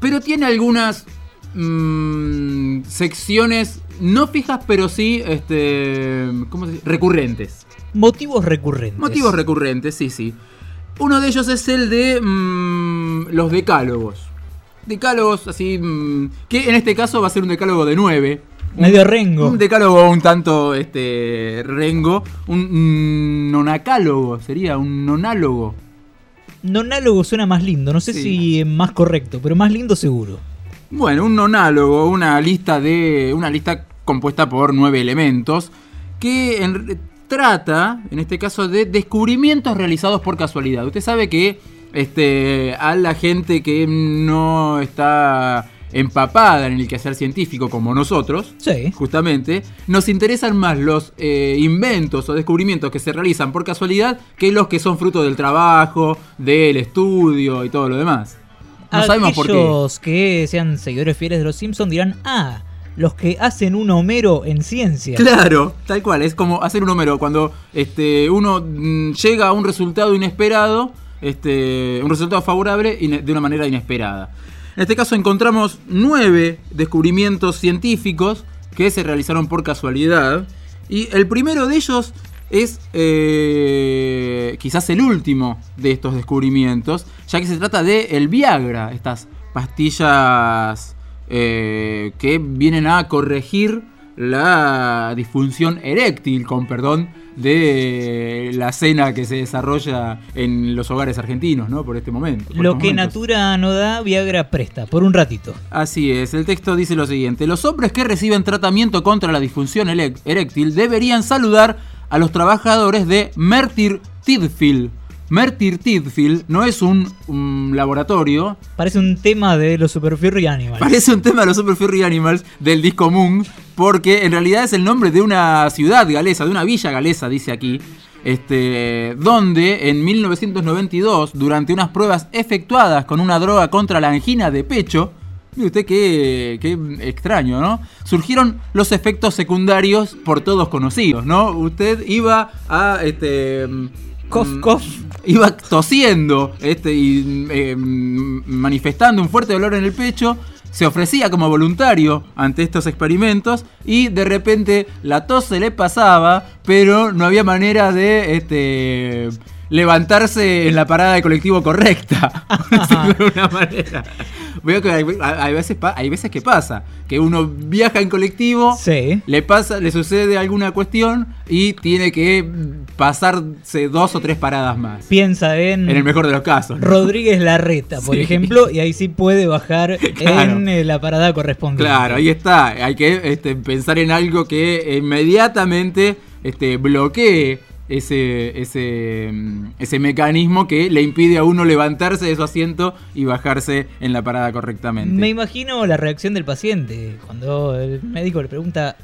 pero tiene algunas mm, secciones no fijas, pero sí, este, ¿cómo se dice? recurrentes. Motivos recurrentes. Motivos recurrentes, sí, sí. Uno de ellos es el de mm, los decálogos. Decálogos así, mm, que en este caso va a ser un decálogo de nueve. Un- Medio rengo. Un decálogo un tanto este rengo. Un nonacálogo, sería un nonálogo. Nonálogo suena más lindo, no sé Sí. si es más correcto, pero más lindo seguro. Bueno, un nonálogo, una lista de. una lista compuesta por nueve elementos. Que en- trata, en este caso, de descubrimientos realizados por casualidad. Usted sabe que este, a la gente que no está empapada en el quehacer científico como nosotros, Sí. justamente, nos interesan más los eh, inventos o descubrimientos que se realizan por casualidad que los que son fruto del trabajo, del estudio y todo lo demás. No sabemos por qué. Aquellos que sean seguidores fieles de los Simpsons dirán, ah, los que hacen un Homero en ciencia. Claro, tal cual, es como hacer un número. Cuando este, uno mm, llega a un resultado inesperado, este, un resultado favorable de una manera inesperada. En este caso encontramos nueve descubrimientos científicos que se realizaron por casualidad. Y el primero de ellos es eh, quizás el último de estos descubrimientos, ya que se trata de el Viagra, estas pastillas eh, que vienen a corregir la disfunción eréctil, con perdón, de la cena que se desarrolla en los hogares argentinos, ¿no? Por este momento. por Lo que momentos. Natura no da, Viagra presta, por un ratito. Así es, el texto dice lo siguiente. Los hombres que reciben tratamiento contra la disfunción eréctil deberían saludar a los trabajadores de Mertir Tidfield. Mertir Tidfield no es un, un laboratorio, Parece un tema de los Super Fury Animals. Parece un tema de los Super Fury Animals del disco Moon, porque en realidad es el nombre de una ciudad galesa, de una villa galesa, dice aquí, este, donde en 1992, durante unas pruebas efectuadas con una droga contra la angina de pecho, mire usted qué, qué extraño, ¿no? Surgieron los efectos secundarios por todos conocidos, ¿no? Usted iba a, este... Cough, mm, cough. iba tosiendo este, y eh, manifestando un fuerte dolor en el pecho, se ofrecía como voluntario ante estos experimentos y de repente la tos se le pasaba, pero no había manera de este, levantarse en la parada de colectivo correcta. de alguna manera. Veo que hay, hay veces, hay veces que pasa, que uno viaja en colectivo, Sí. le pasa, le sucede alguna cuestión y tiene que pasarse dos o tres paradas más. Piensa en, En el mejor de los casos. ¿no? Rodríguez Larreta, por Sí. ejemplo, y ahí sí puede bajar Claro. en eh, la parada correspondiente. Claro, ahí está. Hay que este, pensar en algo que inmediatamente este, bloquee ese, ese, mm, ese mecanismo que le impide a uno levantarse de su asiento y bajarse en la parada correctamente. Me imagino la reacción del paciente cuando el médico le pregunta,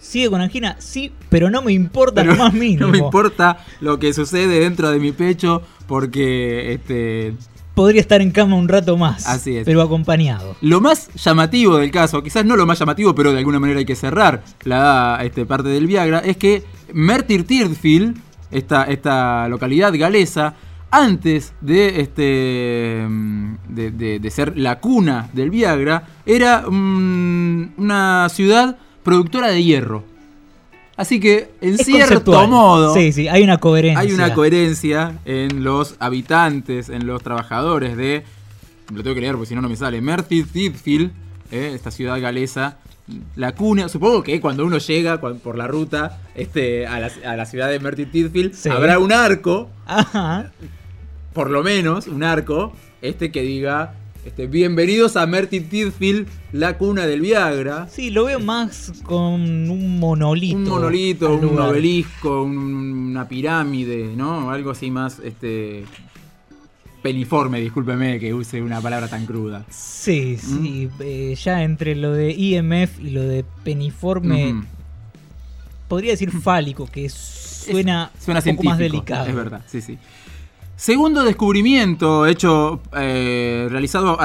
¿sigue con angina? Sí, pero no me importa lo más mínimo. No me importa lo que sucede dentro de mi pecho porque este, Podría estar en cama un rato más, Así es. pero acompañado. Lo más llamativo del caso, quizás no lo más llamativo, pero de alguna manera hay que cerrar la este, parte del Viagra, es que Merthyr Tydfil, esta, esta localidad galesa, antes de, este, de, de- de ser la cuna del Viagra, era mm, una ciudad productora de hierro. Así que, en Es cierto conceptual. modo, Sí, sí, hay una coherencia. hay una coherencia en los habitantes, en los trabajadores de. Lo tengo que leer porque si no, no me sale. Merthyr Tydfil, eh, esta ciudad galesa. La cuna, supongo que cuando uno llega por la ruta este, a, la, a la ciudad de Merthyr Tydfil, Sí. habrá un arco, Ajá. por lo menos un arco, este que diga. Este, bienvenidos a Merthyr Tydfil, la cuna del Viagra. Sí, lo veo más con un monolito. Un monolito, un lugar. obelisco, un- una pirámide, ¿no? Algo así más este peniforme, discúlpeme que use una palabra tan cruda. Sí, sí. ¿Mm? eh, ya entre lo de IMF y lo de peniforme, podría decir fálico, que suena, Suena un poco más delicado. Es verdad, sí, sí. Segundo descubrimiento hecho, eh, realizado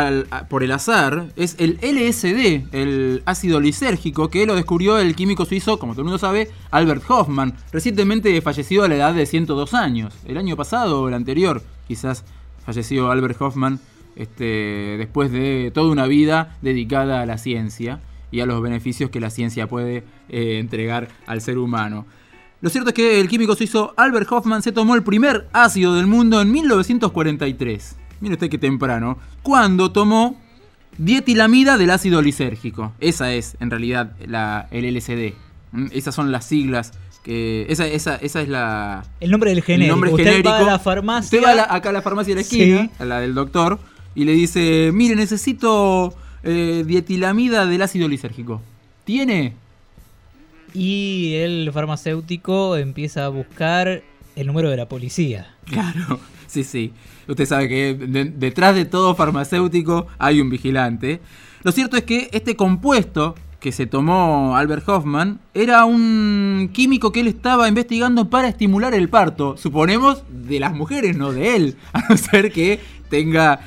por el azar, es el LSD, el ácido lisérgico, que lo descubrió el químico suizo, como todo el mundo sabe, Albert Hoffman, recientemente fallecido a la edad de 102 años. El año pasado o el anterior, quizás falleció Albert Hoffman, este, después de toda una vida dedicada a la ciencia y a los beneficios que la ciencia puede eh, entregar al ser humano. Lo cierto es que el químico suizo Albert Hoffman se tomó el primer ácido del mundo en 1943. Mire usted qué temprano. Cuando tomó dietilamida del ácido lisérgico. Esa es, en realidad, la, el LSD. Mm, Esas son las siglas. Que, esa, esa, esa es la, El nombre del genérico. el nombre Usted genérico. va a la farmacia. Usted va a la- acá a la farmacia de la esquina, Sí. a la del doctor, y le dice, mire, necesito eh, dietilamida del ácido lisérgico. ¿Tiene? Y el farmacéutico empieza a buscar el número de la policía. Claro, sí, sí. Usted sabe que de- detrás de todo farmacéutico hay un vigilante. Lo cierto es que este compuesto que se tomó Albert Hoffman era un químico que él estaba investigando para estimular el parto. Suponemos de las mujeres, no de él. A no ser que tenga...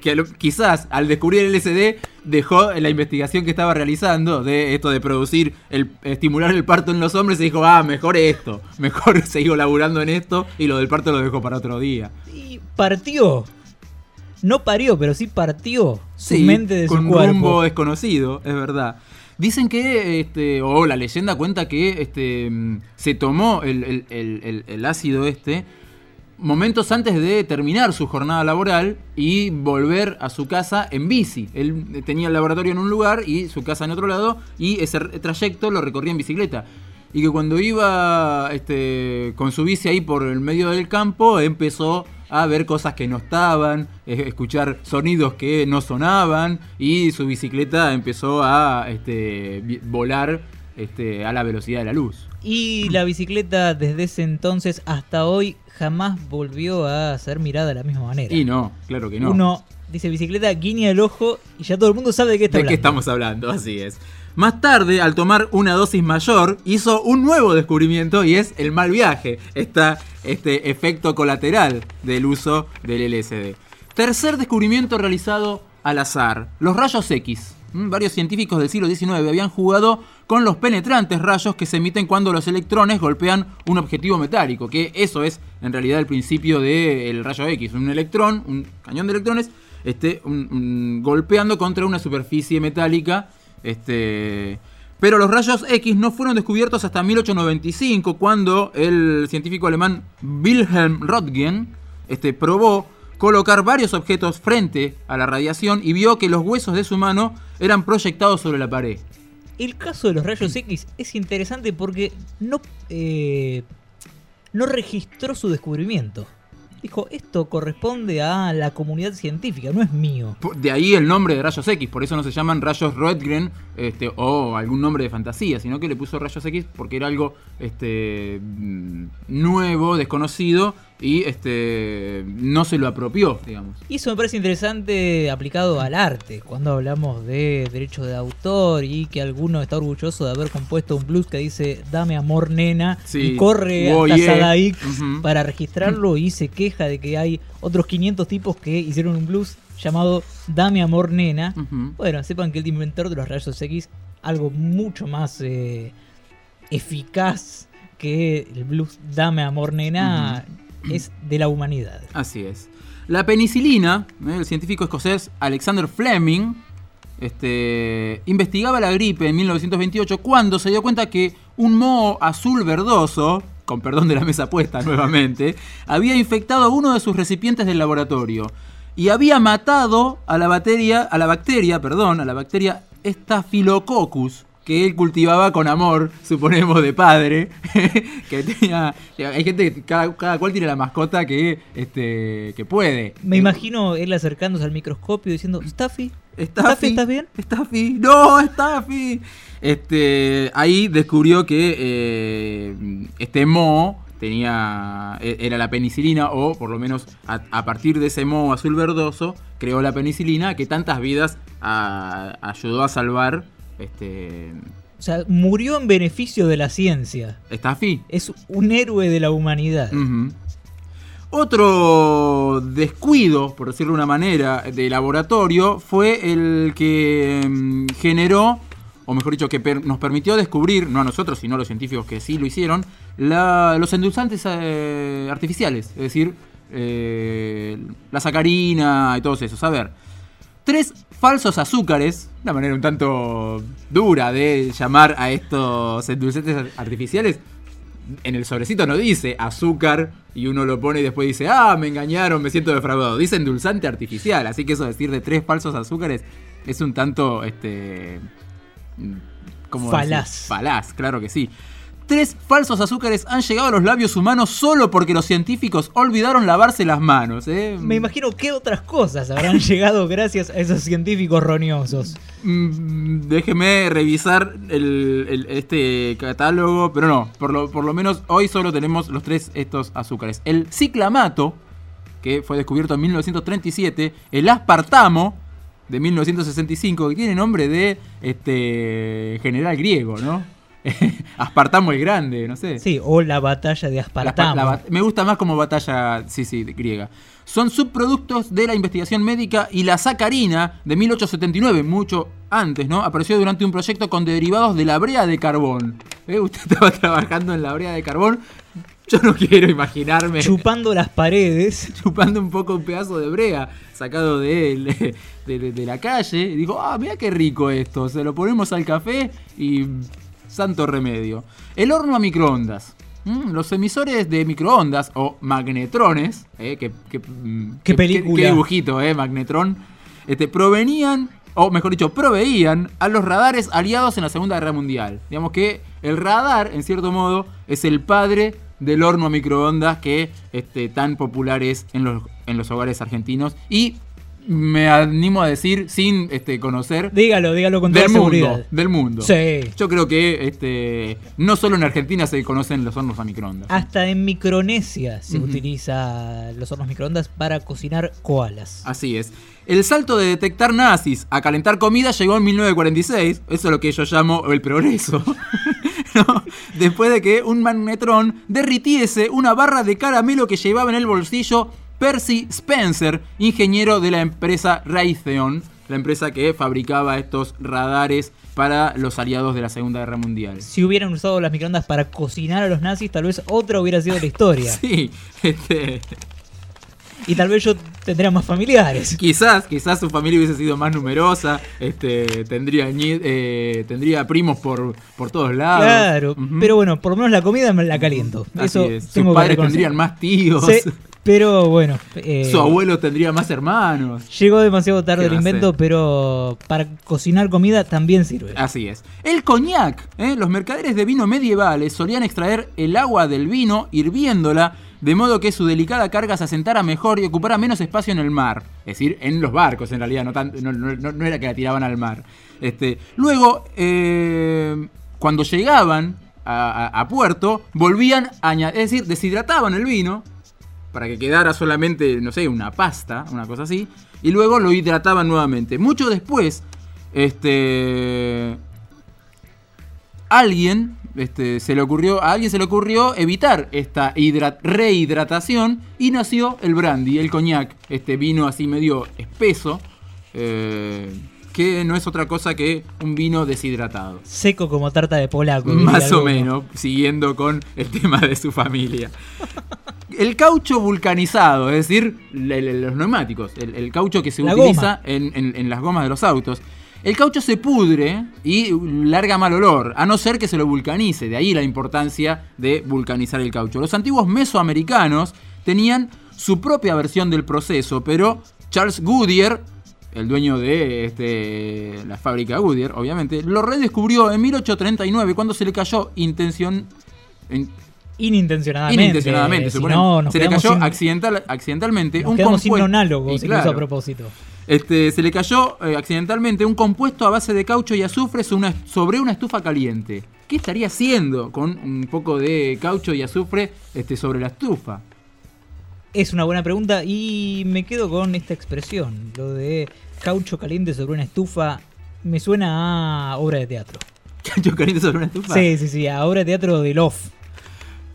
que lo- quizás al descubrir el LSD dejó la investigación que estaba realizando de esto de producir, el estimular el parto en los hombres y dijo, ah, mejor esto, mejor sigo laburando en esto y lo del parto lo dejo para otro día. Y partió. No parió, pero sí partió su Sí, mente de con su cuerpo. rumbo desconocido, es verdad. Dicen que, este, o la leyenda cuenta que este, mm, se tomó el- el- el ácido este momentos antes de terminar su jornada laboral y volver a su casa en bici. Él tenía el laboratorio en un lugar y su casa en otro lado y ese trayecto lo recorría en bicicleta. Y que cuando iba este, con su bici ahí por el medio del campo empezó a ver cosas que no estaban, eh, escuchar sonidos que no sonaban y su bicicleta empezó a este, volar este, a la velocidad de la luz. Y la bicicleta desde ese entonces hasta hoy jamás volvió a ser mirada de la misma manera. Y no, claro que no. Uno dice bicicleta, guiña el ojo y ya todo el mundo sabe de qué está ¿De qué estamos hablando? Así es. Más tarde, al tomar una dosis mayor, hizo un nuevo descubrimiento y es el mal viaje, esta, este efecto colateral del uso del LSD. Tercer descubrimiento realizado al azar, los rayos X. Mm, Varios científicos del siglo XIX habían jugado con los penetrantes rayos que se emiten cuando los electrones golpean un objetivo metálico, que eso es en realidad el principio del rayo X, un electrón, un cañón de electrones, este, golpeando contra una superficie metálica este, Pero los rayos X no fueron descubiertos hasta 1895, cuando el científico alemán Wilhelm Röntgen este, probó colocar varios objetos frente a la radiación y vio que los huesos de su mano eran proyectados sobre la pared. El caso de los rayos X es interesante porque no, eh, no registró su descubrimiento. Dijo, esto corresponde a la comunidad científica, no es mío. De ahí el nombre de rayos X, por eso no se llaman rayos Röntgen este, o algún nombre de fantasía, sino que le puso rayos X porque era algo este, mm, nuevo, desconocido y este, no se lo apropió, digamos. Y eso me parece interesante aplicado al arte, cuando hablamos de derechos de autor y que alguno está orgulloso de haber compuesto un blues que dice Dame amor nena Sí. y corre Oh, hasta yeah. Sadaik para registrarlo y se queja de que hay otros 500 tipos que hicieron un blues llamado Dame amor nena. Bueno, sepan que el inventor de los rayos X, algo mucho más eh, eficaz que el blues Dame amor nena, es de la humanidad. Así es. La penicilina, ¿eh? el científico escocés Alexander Fleming, este, investigaba la gripe en 1928 cuando se dio cuenta que un moho azul verdoso, con perdón de la mesa puesta nuevamente, había infectado uno de sus recipientes del laboratorio y había matado a la bacteria, a la bacteria, perdón, a la bacteria Staphylococcus que él cultivaba con amor, suponemos de padre, que tenía, hay gente que cada, cada cual tiene la mascota que, este, que puede. Me imagino él acercándose al microscopio diciendo, Staffy, Staffy, ¿estás bien? Staffy, no, Staffy. Este, ahí descubrió que eh, este moho tenía e- era la penicilina o por lo menos a, a partir de ese moho azul verdoso creó la penicilina que tantas vidas ayudó a salvar este O sea, murió en beneficio de la ciencia. Staffy. Es un héroe de la humanidad. Otro descuido, por decirlo de una manera, de laboratorio fue el que mm, generó, o mejor dicho, que per- nos permitió descubrir, no a nosotros, sino a los científicos que sí lo hicieron, la- los endulzantes eh, artificiales, es decir, eh, la sacarina y todos esos. A ver, tres falsos azúcares, una manera un tanto dura de llamar a estos endulzantes artificiales. En el sobrecito no dice azúcar y uno lo pone y después dice, ah, me engañaron, me siento defraudado. Dice endulzante artificial, así que eso decir de tres falsos azúcares es un tanto, este... ¿cómo Falaz. decir? Falaz, claro que sí. Tres falsos azúcares han llegado a los labios humanos solo porque los científicos olvidaron lavarse las manos. ¿eh? Me imagino qué otras cosas habrán llegado gracias a esos científicos roñosos. Mm, déjeme revisar el- el- este catálogo, pero no, por lo, por lo menos hoy solo tenemos los tres estos azúcares. El ciclamato, que fue descubierto en 1937, el aspartamo, de 1965, que tiene nombre de este general griego, ¿no? Aspartamo el Grande, no sé. Sí, o la batalla de Aspartamo. la me gusta más como batalla, sí, sí, griega. Son subproductos de la investigación médica y la sacarina de 1879, mucho antes, ¿no? Apareció durante un proyecto con derivados de la brea de carbón. ¿Eh? Usted estaba trabajando en la brea de carbón. Yo no quiero imaginarme Chupando las paredes. chupando un poco un pedazo de brea sacado de, de, de- de la calle. Y dijo, ah, mira qué rico esto. Se lo ponemos al café y santo remedio. El horno a microondas. Mm, Los emisores de microondas o magnetrones, eh, que, que- mm, Qué que- película. qué dibujito, eh, magnetron, este, provenían, o mejor dicho, proveían a los radares aliados en la Segunda Guerra Mundial. Digamos que el radar, en cierto modo, es el padre del horno a microondas que este, tan popular es en los, en los hogares argentinos. Y me animo a decir, sin este, conocer, Dígalo, dígalo con toda del mundo. Del mundo. Sí. Yo creo que este, no solo en Argentina se conocen los hornos a microondas. Hasta en Micronesia se Ujú. utiliza los hornos microondas para cocinar koalas. Así es. El salto de detectar nazis a calentar comida llegó en 1946. Eso es lo que yo llamo el progreso. ¿No? Después de que un magnetrón derritiese una barra de caramelo que llevaba en el bolsillo Percy Spencer, ingeniero de la empresa Raytheon, la empresa que fabricaba estos radares para los aliados de la Segunda Guerra Mundial. Si hubieran usado las microondas para cocinar a los nazis, tal vez otra hubiera sido la historia. Sí, este, Y tal vez yo Tendría más familiares. Quizás, quizás su familia hubiese sido más numerosa, este, tendría, eh, tendría primos por, por todos lados. Claro, pero bueno, por lo menos la comida me la caliento. Así Eso es. Sus padres tendrían más tíos, Sí, pero bueno. eh, su abuelo tendría más hermanos. Llegó demasiado tarde ¿Qué el invento, pero para cocinar comida también sirve. Así es. El coñac. ¿eh? Los mercaderes de vino medievales solían extraer el agua del vino hirviéndola, de modo que su delicada carga se asentara mejor y ocupara menos espacio en el mar. Es decir, en los barcos en realidad, no, tan- no, no- no- no era que la tiraban al mar. Este, luego, eh, cuando llegaban a, a- a puerto, volvían a añadir, es decir, deshidrataban el vino para que quedara solamente, no sé, una pasta, una cosa así, y luego lo hidrataban nuevamente. Mucho después, este alguien este, se le ocurrió, a alguien se le ocurrió evitar esta hidra- rehidratación y nació el brandy, el coñac, este vino así medio espeso, eh, que no es otra cosa que un vino deshidratado. Seco como tarta de polaco. Más o menos, siguiendo con el tema de su familia. El caucho vulcanizado, es decir, los neumáticos, el, el caucho que se La utiliza en, en- en las gomas de los autos. El caucho se pudre y larga mal olor, a no ser que se lo vulcanice. De ahí la importancia de vulcanizar el caucho. Los antiguos mesoamericanos tenían su propia versión del proceso, pero Charles Goodyear el dueño de este, la fábrica Goodyear, obviamente, lo redescubrió en 1839 cuando se le cayó intención, in- Inintencionadamente. inintencionadamente, si no, se le cayó sin- accidental- accidentalmente un compuesto- si lo hizo a claro, propósito. este, se le cayó eh, accidentalmente un compuesto a base de caucho y azufre sobre una, sobre una estufa caliente. ¿Qué estaría haciendo con un poco de caucho y azufre este, sobre la estufa? Es una buena pregunta y me quedo con esta expresión. Lo de caucho caliente sobre una estufa me suena a obra de teatro. ¿Caucho caliente sobre una estufa? Sí, sí, sí, a obra de teatro del off.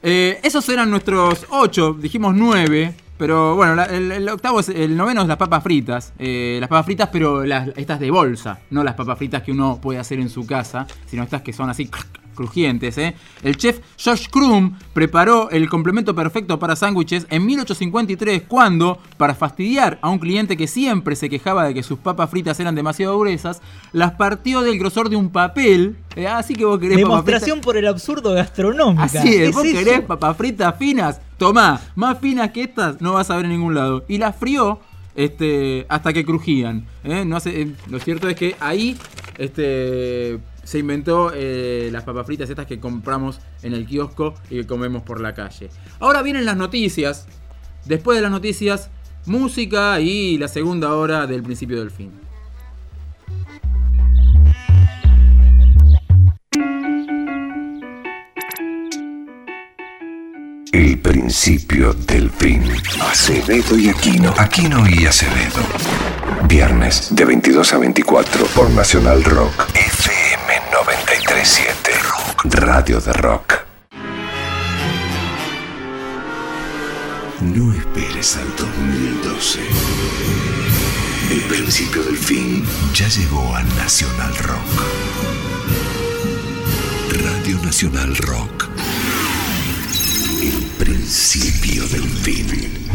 Eh, esos eran nuestros ocho, dijimos nueve. Pero bueno, la- el, el octavo es, el noveno es las papas fritas. Eh, las papas fritas, pero las, estas de bolsa, no las papas fritas que uno puede hacer en su casa, sino estas que son así crujientes. ¿eh? El chef Josh Krum preparó el complemento perfecto para sándwiches en 1853 cuando, para fastidiar a un cliente que siempre se quejaba de que sus papas fritas eran demasiado gruesas, las partió del grosor de un papel. Eh, así que vos querés Demostración por el absurdo gastronómica. Así ¿Qué es, vos querés papas fritas finas, tomá, más finas que estas no vas a ver en ningún lado. Y las frió este, hasta que crujían. ¿eh? No hace, eh, lo cierto es que ahí este, se inventó eh, las papas fritas estas que compramos en el kiosco y que comemos por la calle. Ahora vienen las noticias. Después de las noticias, música y la segunda hora del principio del fin. El principio del fin. Acevedo y Aquino. Aquino y Acevedo. Viernes de 22 a 24 por Nacional Rock. FM 937. Radio de Rock. No esperes al 2012. El principio del fin ya llegó a Nacional Rock. Radio Nacional Rock. El principio del fin.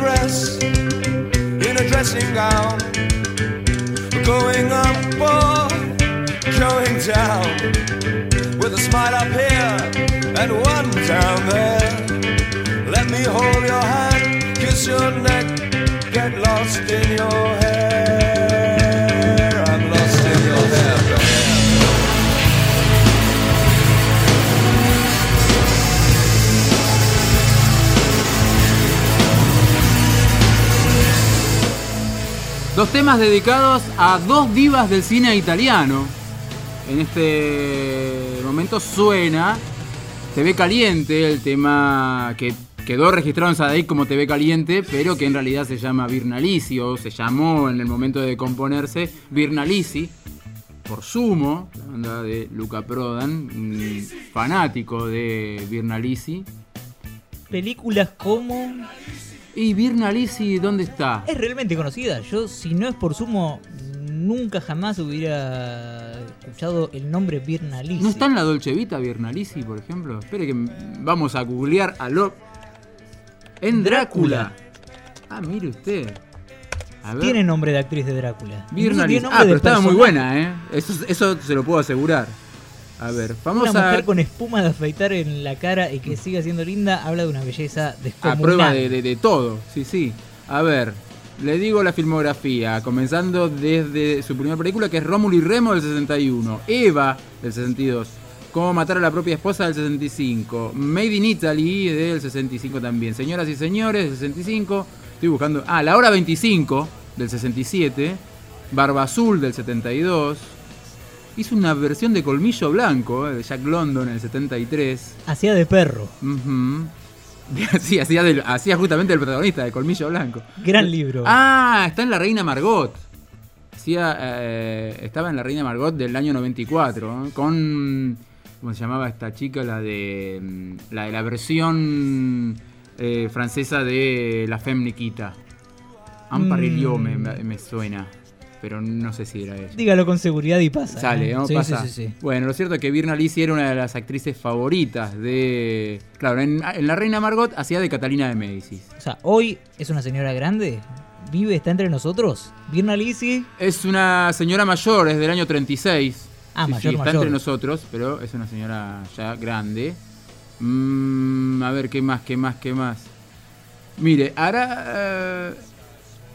Dress, in a dressing gown, going up oh, or going down with a smile up here and one down there. Let me hold your hand, kiss your neck, get lost in your hair. Dos temas dedicados a dos divas del cine italiano. En este momento suena TV Caliente, el tema que quedó registrado en Sadaic como TV Caliente, pero que en realidad se llama Virnalisi, o se llamó en el momento de componerse Virnalisi, por Sumo, la banda de Luca Prodan, fanático de Virnalisi. Películas como. ¿Y Virnalisi dónde está? Es realmente conocida. Yo, si no es por sumo, nunca jamás hubiera escuchado el nombre Virnalisi. ¿No está en la Dolce Vita Virnalisi, por ejemplo? Espere que vamos a googlear a lo... En Drácula. Ah, mire usted. Tiene nombre de actriz de Drácula. Liz. nombre Ah, pero estaba muy buena, ¿eh? Eso, eso se lo puedo asegurar. A ver, vamos Una a. mujer con espuma de afeitar en la cara y que siga siendo linda habla de una belleza A descomunal. prueba de, de- de todo, sí, sí. A ver, le digo la filmografía, comenzando desde su primera película que es Rómulo y Remo del 61, Eva del 62, Cómo matar a la propia esposa del 65, Made in Italy del 65 también, Señoras y Señores del 65, estoy buscando, ah, La Hora 25 del 67, Barba Azul del 72, hizo una versión de Colmillo Blanco eh, de Jack London en el 73. Hacía de perro. Ujú. Sí, hacía, justamente el protagonista de Colmillo Blanco. Gran libro. Ah, está en La Reina Margot. Hacía, eh, estaba en La Reina Margot del año 94. ¿eh? Con. ¿Cómo se llamaba esta chica? La de. mm, La de la versión eh, francesa de La Femme Nikita. Amparillo Mm. me, me suena. Pero no sé si era ella. Dígalo con seguridad y pasa. Sale, ¿eh? ¿no? Sí, Pasa. sí, sí, sí. Bueno, lo cierto es que Virna Lisi era una de las actrices favoritas de. Claro, en, en La Reina Margot hacía de Catalina de Médicis. O sea, hoy es una señora grande. Vive, está entre nosotros. Virna Lisi. Es una señora mayor, es del año 36. Ah, Sí, mayor, sí, está mayor. entre nosotros, pero es una señora ya grande. Mm, a ver, ¿qué más, qué más, qué más? Mire, ahora... eh,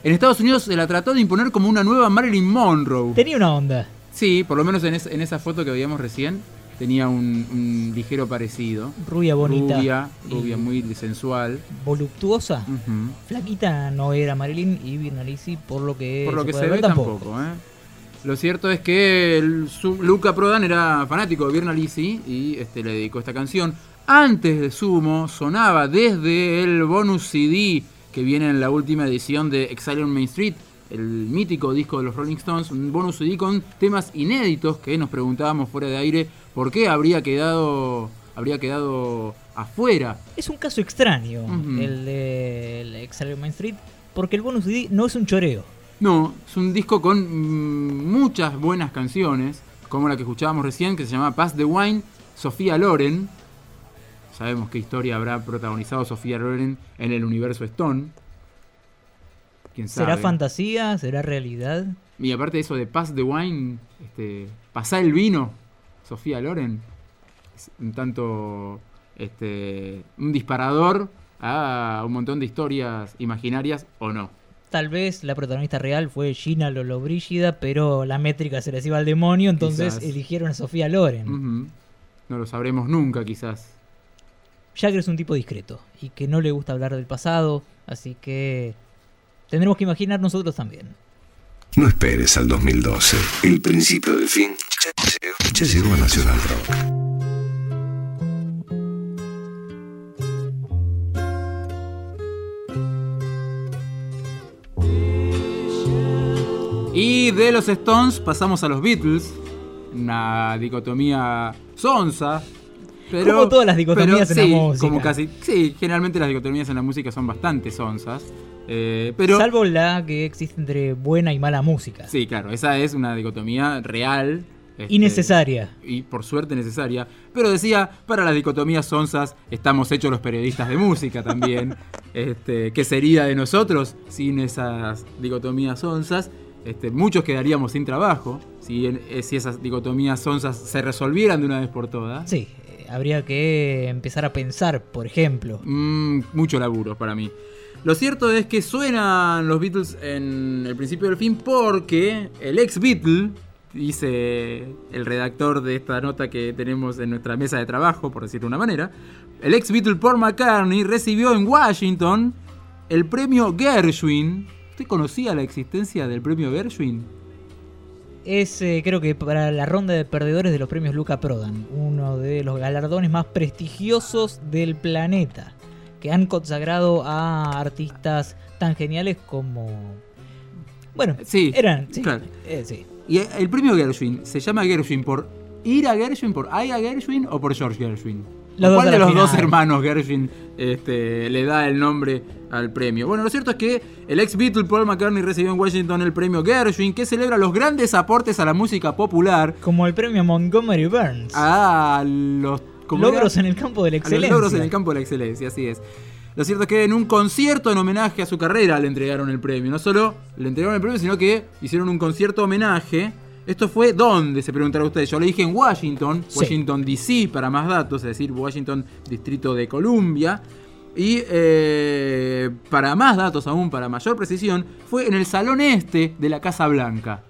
En Estados Unidos se la trató de imponer como una nueva Marilyn Monroe. Tenía una onda. Sí, por lo menos en, es- en esa foto que veíamos recién tenía un, un ligero parecido. Rubia bonita. Rubia, rubia muy sensual. Voluptuosa. Flaquita no era Marilyn y Virnalisi por lo que Por lo se que se ve tampoco, ¿eh? Lo cierto es que el- su- Luca Prodan era fanático de Virna Lisi y este, le dedicó esta canción. Antes de Sumo sonaba desde el bonus CD que viene en la última edición de Exile on Main Street, el mítico disco de los Rolling Stones, un bonus CD con temas inéditos que nos preguntábamos fuera de aire por qué habría quedado, habría quedado afuera. Es un caso extraño el de el Exile Main Street porque el bonus CD no es un choreo. No, es un disco con mm, muchas buenas canciones, como la que escuchábamos recién, que se llama Pass the Wine, Sofía Loren. Sabemos qué historia habrá protagonizado Sofía Loren en el universo Stone. ¿Quién sabe? ¿Será fantasía? ¿Será realidad? Y aparte de eso de Pass the Wine, este, pasar el vino, Sofía Loren, es un tanto este, un disparador a un montón de historias imaginarias o no. Tal vez la protagonista real fue Gina Lollobrigida, pero la métrica se les iba al demonio, entonces Quizás. eligieron a Sofía Loren. No lo sabremos nunca, quizás. Jagger es un tipo discreto y que no le gusta hablar del pasado, así que tendremos que imaginar nosotros también. No esperes al 2012. El principio del fin ya llegó a Nacional Rock. Y de los Stones pasamos a los Beatles. Una dicotomía sonsa. Pero, Como todas las dicotomías en la sí, música. Como casi, sí, generalmente las dicotomías en la música son bastante sonsas. Eh, pero Salvo la que existe entre buena y mala música. Sí, claro, esa es una dicotomía real. este, Y necesaria. Y por suerte necesaria. Pero decía, para las dicotomías sonsas estamos hechos los periodistas de música también. este, ¿Qué sería de nosotros sin esas dicotomías sonsas? Este, muchos quedaríamos sin trabajo si, en- eh, si esas dicotomías sonsas se resolvieran de una vez por todas. Sí, habría que empezar a pensar, por ejemplo. Mm, mucho laburo para mí. Lo cierto es que suenan los Beatles en el principio del fin porque el ex Beatle, dice el redactor de esta nota que tenemos en nuestra mesa de trabajo, por decirlo de una manera, el ex Beatle Paul McCartney recibió en Washington el premio Gershwin. ¿Usted conocía la existencia del premio Gershwin? Es, eh, creo que para la ronda de perdedores de los premios Luca Prodan, uno de los galardones más prestigiosos del planeta, que han consagrado a artistas tan geniales como... Bueno, Sí, eran... Sí, claro. eh, sí. Y el premio Gershwin se llama Gershwin por Ira Gershwin, por Aya Gershwin o por George Gershwin. ¿Cuál a de los dos hermanos Gershwin este, le da el nombre al premio? Bueno, lo cierto es que el ex Beatle Paul McCartney recibió en Washington el premio Gershwin, que celebra los grandes aportes a la música popular, Como el premio Montgomery Burns. a los ¿cómo Logros era? en el campo de la A los excelencia. logros en el campo de la excelencia, así es. Lo cierto es que en un concierto en homenaje a su carrera le entregaron el premio. No solo le entregaron el premio, sino que hicieron un concierto homenaje. Esto fue ¿dónde? Se preguntarán ustedes. Yo le dije en Washington, Sí. Washington DC para más datos, es decir, Washington, Distrito de Columbia. Y eh, para más datos aún, para mayor precisión, fue en el Salón Este de la Casa Blanca.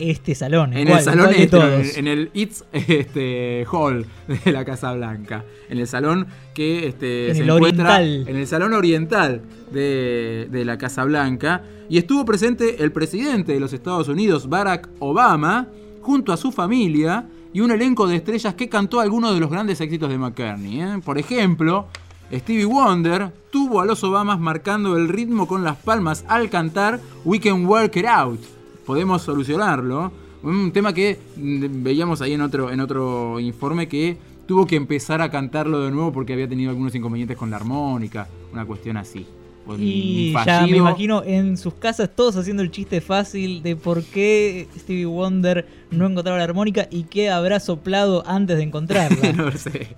Este salón. En ¿cuál? el salón ¿Cuál de este, todos? en el It's este, Hall de la Casa Blanca. En el salón que este, En se el encuentra oriental. en el salón oriental de, de la Casa Blanca. Y estuvo presente el presidente de los Estados Unidos, Barack Obama, junto a su familia y un elenco de estrellas que cantó algunos de los grandes éxitos de McCartney. ¿eh? Por ejemplo, Stevie Wonder tuvo a los Obamas marcando el ritmo con las palmas al cantar We Can Work It Out. Podemos solucionarlo. Un tema que mm, veíamos ahí en otro, en otro informe que tuvo que empezar a cantarlo de nuevo porque había tenido algunos inconvenientes con la armónica, una cuestión así. Y ya me imagino en sus casas todos haciendo el chiste fácil de por qué Stevie Wonder no encontraba la armónica y qué habrá soplado antes de encontrarla. no sé,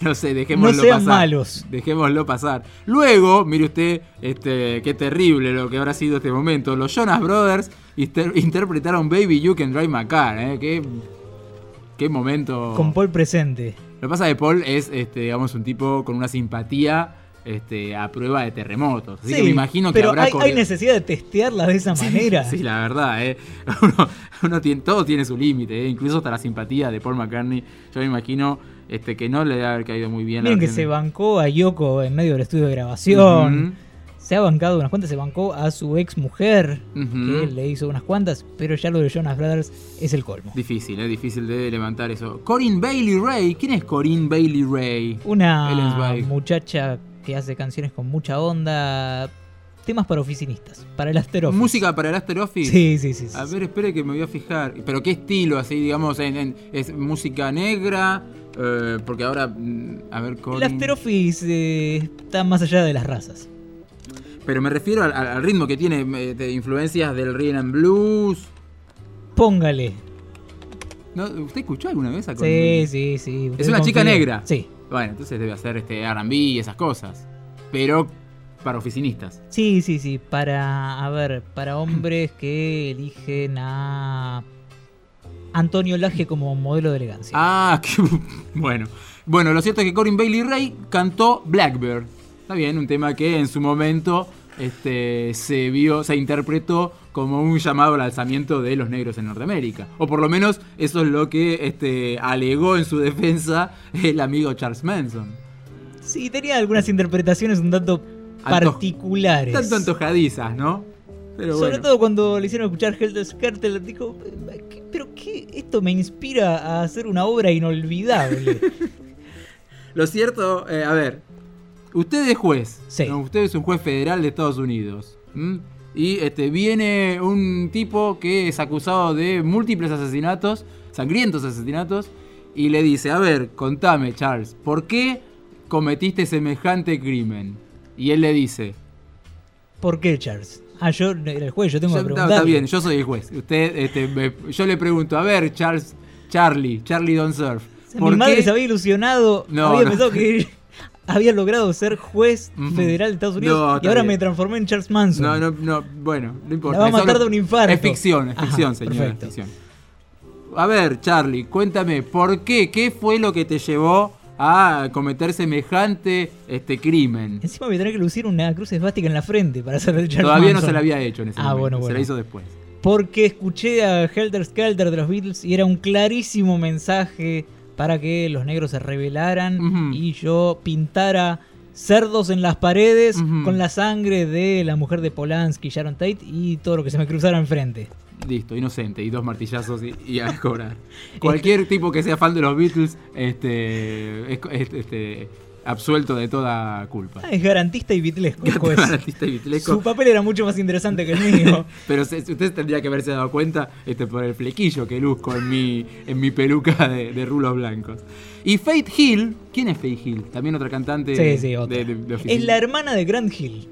no sé, dejémoslo No sean pasar. malos. Dejémoslo pasar. Luego, mire usted, este, qué terrible lo que habrá sido este momento. Los Jonas Brothers inter- interpretaron Baby You Can Drive My Car, ¿eh? Qué, qué momento. Con Paul presente. Lo que pasa es que Paul es, este, digamos, un tipo con una simpatía este, a prueba de terremotos. Así Sí, que me imagino que pero habrá hay, hay necesidad de testearla de esa manera. Sí, la verdad, ¿eh? Uno, uno tiene, todo tiene su límite, ¿eh? incluso hasta la simpatía de Paul McCartney. Yo me imagino este, que no le debe haber caído muy bien. la Miren que se bancó a Yoko en medio del estudio de grabación. Se ha bancado unas cuantas, se bancó a su ex mujer, que le hizo unas cuantas, pero ya lo de Jonas Brothers es el colmo. Difícil, es difícil de levantar eso. Corinne Bailey Ray, ¿quién es Corinne Bailey Ray? Una muchacha que hace canciones con mucha onda, temas para oficinistas, para el After Office. Música para el After Office. Sí, sí, sí. sí, A ver, espere que me voy a fijar. ¿Pero qué estilo? Así, digamos, en- en- ¿es música negra? Eh, porque ahora, mm, a ver, El Corinne... After Office eh, está más allá de las razas. Pero me refiero al, ritmo que tiene eh, de influencias del rhythm and blues. Póngale. ¿No? ¿Usted escuchó alguna vez a Sí, sí, sí. Es una chica negra. Sí. Bueno, entonces debe hacer este R&B y esas cosas. Pero para oficinistas. Sí, sí, sí. Para, a ver, para hombres que eligen a Antonio Laje como modelo de elegancia. Ah, qué bueno. Bueno, lo cierto es que Corinne Bailey Ray cantó Blackbird. Está bien, un tema que en su momento este, se vio, se interpretó como un llamado al alzamiento de los negros en Norteamérica. O por lo menos eso es lo que este, alegó en su defensa el amigo Charles Manson. Sí, tenía algunas interpretaciones un tanto Anto- particulares. Tanto antojadizas, ¿no? Pero Sobre bueno. todo cuando le hicieron escuchar Helter Skelter, dijo, "¿Qué- pero qué, esto me inspira a hacer una obra inolvidable. Lo cierto, eh, a ver, usted es juez. Sí. ¿no? Usted es un juez federal de Estados Unidos. ¿m? Y este, viene un tipo que es acusado de múltiples asesinatos, sangrientos asesinatos, y le dice, a ver, contame, Charles, ¿por qué cometiste semejante crimen? Y él le dice, ¿Por qué, Charles? Ah, yo era el juez, yo tengo "Yo- que preguntar. está bien, yo soy el juez. Usted, este, me- yo le pregunto, a ver, Charles, Charlie, Charlie Don't Surf. Mi madre se había ilusionado, No, había no. pensado que había logrado ser juez federal de Estados Unidos No, y ahora bien. me transformé en Charles Manson. No, no, no, bueno, no importa. La va a matar de un infarto. Es ficción, es Ajá, ficción, señora, es ficción. A ver, Charlie, cuéntame, ¿por qué? ¿Qué fue lo que te llevó a cometer semejante este crimen? Encima voy a tener que lucir una cruz esvástica en la frente para hacer el Charles Todavía no se la había hecho en ese Ah, momento, bueno, se la bueno. hizo después. Porque escuché a Helter Skelter de los Beatles y era un clarísimo mensaje para que los negros se rebelaran y yo pintara cerdos en las paredes con la sangre de la mujer de Polanski, Sharon Tate y todo lo que se me cruzara enfrente. Listo, inocente, y dos martillazos y, y a cobrar. Cualquier tipo que sea fan de los Beatles, este, es, es- este, absuelto de toda culpa. Ah, es garantista y bitlesco el juez. Artista y. Su papel era mucho más interesante que el mío. Pero usted tendría que haberse dado cuenta este, por el flequillo que luzco en mi, en mi peluca de, de rulos blancos. Y Faith Hill, ¿quién es Faith Hill? También otra cantante Sí, sí, otra. de, de- de. Es la hermana de Grant Hill,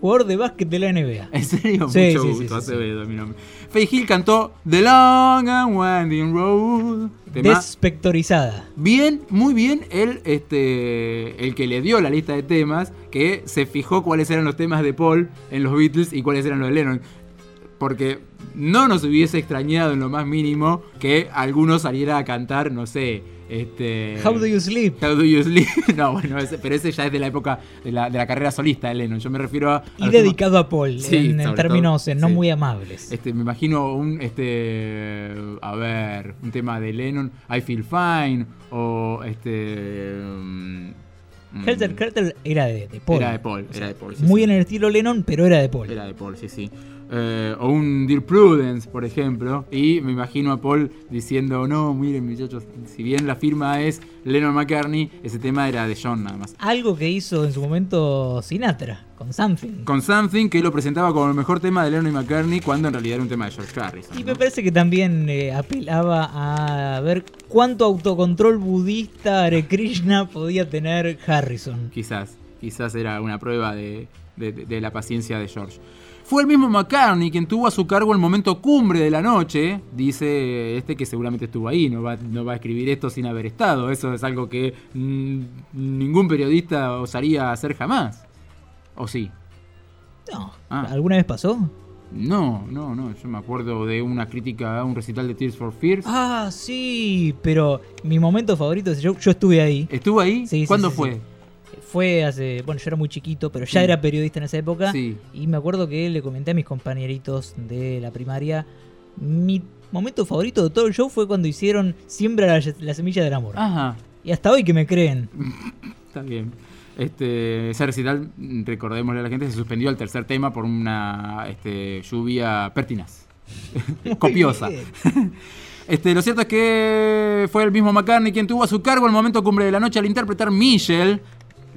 jugador de básquet de la NBA. ¿En serio? Sí, Mucho sí, gusto, sí, Acevedo, mi nombre. Faith Hill cantó The Long and Winding Road. Tema Despectorizada. bien, muy bien, el, este, el que le dio la lista de temas, que se fijó cuáles eran los temas de Paul en los Beatles y cuáles eran los de Lennon. Porque no nos hubiese extrañado en lo más mínimo que alguno saliera a cantar, no sé, este... How do you sleep? How do you sleep? No, bueno, ese- pero ese ya es de la época de la, de la carrera solista de Lennon. Yo me refiero a... Y dedicado a Paul, Sí, en, términos todo, no sí. muy amables. este, me imagino un, este, a ver, un tema de Lennon, I Feel Fine, o este... mm, mm, Helter Skelter era de, de Paul. Era de Paul, era de Paul. sí, Muy en el estilo Lennon, pero era de Paul. Era de Paul, sí, sí. Eh, o un Dear Prudence, por ejemplo. Y me imagino a Paul diciendo, no, miren muchachos, si bien la firma es Lennon McCartney, ese tema era de John nada más. Algo que hizo en su momento Sinatra, con Something. Con Something, que lo presentaba como el mejor tema de Lennon y McCartney, cuando en realidad era un tema de George Harrison. Y ¿no? me parece que también eh, apelaba a ver cuánto autocontrol budista Hare Krishna podía tener Harrison. Quizás, quizás era una prueba de, de- de- de la paciencia de George. Fue el mismo McCartney quien tuvo a su cargo el momento cumbre de la noche, dice este que seguramente estuvo ahí, no va, no va a escribir esto sin haber estado, eso es algo que ningún periodista osaría hacer jamás. ¿O sí? No, Ah. ¿alguna vez pasó? No, no, no, yo me acuerdo de una crítica a un recital de Tears for Fears. Ah, sí, pero mi momento favorito es yo, yo estuve ahí. ¿Estuvo ahí? Sí, sí, ¿Cuándo sí, sí. fue hace. Bueno, yo era muy chiquito, pero ya era periodista en esa época. Sí. Y me acuerdo que le comenté a mis compañeritos de la primaria. Mi momento favorito de todo el show fue cuando hicieron Siembra la, la semilla del amor. Ajá, Y hasta hoy que me creen. está bien. Este, ese recital, recordémosle a la gente, se suspendió al tercer tema por una este, lluvia pertinaz. Copiosa. Este, lo cierto es que fue el mismo McCartney quien tuvo a su cargo el momento cumbre de la noche al interpretar Michelle,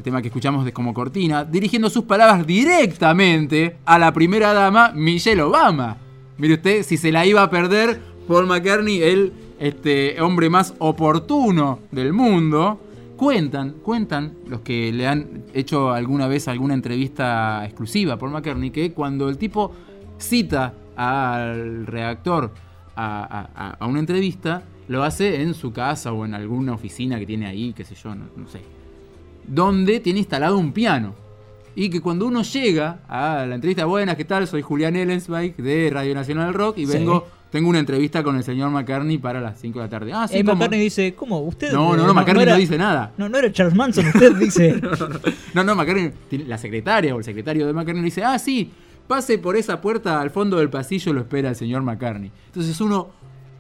el tema que escuchamos de como cortina, dirigiendo sus palabras directamente a la primera dama, Michelle Obama. Mire usted, si se la iba a perder Paul McCartney, el este, hombre más oportuno del mundo. Cuentan, cuentan los que le han hecho alguna vez alguna entrevista exclusiva a Paul McCartney, que cuando el tipo cita al redactor a, a- una entrevista, lo hace en su casa o en alguna oficina que tiene ahí, qué sé yo, no sé. Donde tiene instalado un piano. Y que cuando uno llega a la entrevista, buenas, ¿qué tal? Soy Julián Ellensweig de Radio Nacional Rock y Sí. vengo, tengo una entrevista con el señor McCartney para las 5 de la tarde. Ah, sí, Eh. McCartney dice, ¿cómo? ¿Usted? No, no, no, McCartney no era- dice nada. No, no era Charles Manson, usted dice. No, no, McCartney, tiene- la secretaria o el secretario de McCartney dice, ah, sí, pase por esa puerta al fondo del pasillo, lo espera el señor McCartney. Entonces uno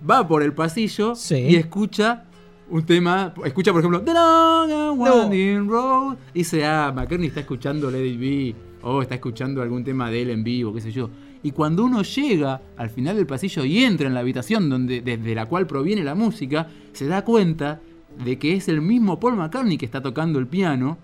va por el pasillo Sí. y escucha un tema, escucha por ejemplo, The Long No. Winding Road, y dice, ah, McCartney está escuchando Lady B, o está escuchando algún tema de él en vivo, qué sé yo. Y cuando uno llega al final del pasillo y entra en la habitación donde, desde la cual proviene la música, se da cuenta de que es el mismo Paul McCartney que está tocando el piano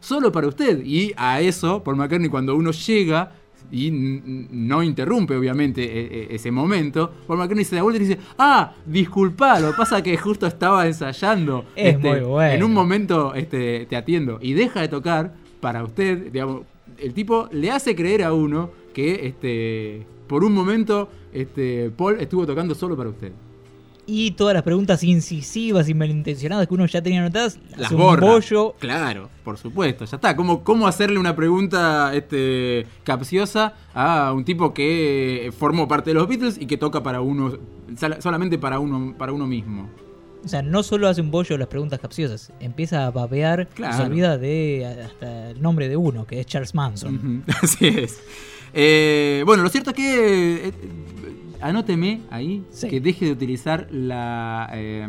solo para usted. Y a eso, Paul McCartney, cuando uno llega y no interrumpe, obviamente, e- e- ese momento, Paul McCartney se da vuelta y dice, ah, disculpa, lo que pasa que justo estaba ensayando. Es este, muy bueno. En un momento este, te atiendo. Y deja de tocar para usted, digamos, el tipo le hace creer a uno que este, por un momento este, Paul estuvo tocando solo para usted. Y todas las preguntas incisivas y malintencionadas que uno ya tenía anotadas, Las borra. bollo. Claro, por supuesto, ya está. ¿Cómo, cómo hacerle una pregunta este, capciosa a un tipo que formó parte de los Beatles y que toca para uno, solamente para uno, para uno mismo? O sea, no solo hace un bollo las preguntas capciosas, empieza a babear Claro. se olvida de hasta el nombre de uno, que es Charles Manson. Así es. Eh, bueno, lo cierto es que. eh, anóteme ahí Sí. que deje de utilizar la, eh,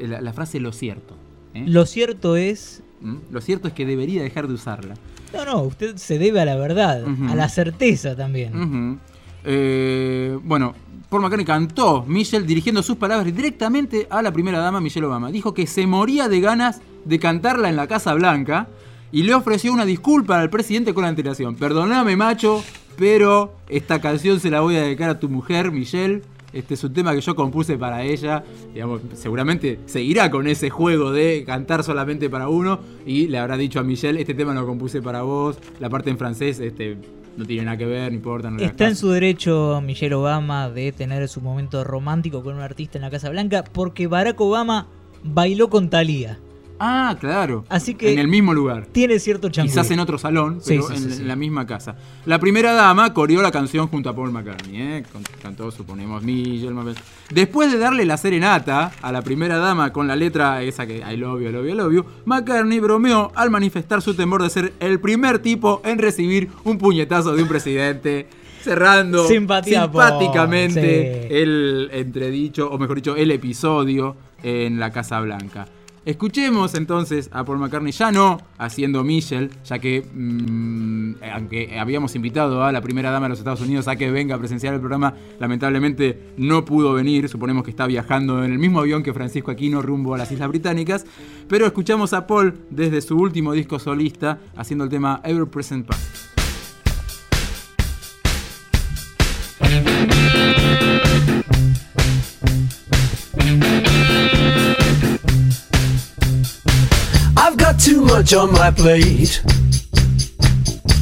la, la frase lo cierto. ¿eh? Lo cierto es. ¿Mm? Lo cierto es que debería dejar de usarla. No, no, usted se debe a la verdad, a la certeza también. Eh, bueno, Paul McCartney cantó Michelle dirigiendo sus palabras directamente a la primera dama Michelle Obama. Dijo que se moría de ganas de cantarla en la Casa Blanca y le ofreció una disculpa al presidente con antelación. Perdóname, macho, pero esta canción se la voy a dedicar a tu mujer, Michelle. Este es un tema que yo compuse para ella. Digamos, seguramente seguirá con ese juego de cantar solamente para uno. Y le habrá dicho a Michelle, este tema lo compuse para vos. La parte en francés, este, no tiene nada que ver, no importa. No Está en caso". su derecho Michelle Obama de tener su momento romántico con un artista en la Casa Blanca porque Barack Obama bailó con Thalía. Ah, claro. Así que- En el mismo lugar. Tiene cierto changüí. Quizás en otro salón, pero sí, en, sí, sí. en la misma casa. La primera dama coreó la canción junto a Paul McCartney, ¿eh? Cantó, suponemos. Mabel. Después de darle la serenata a la primera dama con la letra esa que I love you, I love you, I love you, McCartney bromeó al manifestar su temor de ser el primer tipo en recibir un puñetazo de un presidente. Cerrando Simpatía, simpáticamente sí. el entredicho, o mejor dicho, el episodio en la Casa Blanca. Escuchemos entonces a Paul McCartney, ya no haciendo Michelle, ya que mm, aunque habíamos invitado a la primera dama de los Estados Unidos a que venga a presenciar el programa, lamentablemente no pudo venir, suponemos que está viajando en el mismo avión que Francisco Aquino rumbo a las Islas Británicas, pero escuchamos a Paul desde su último disco solista haciendo el tema Ever Present Past. Too much on my plate.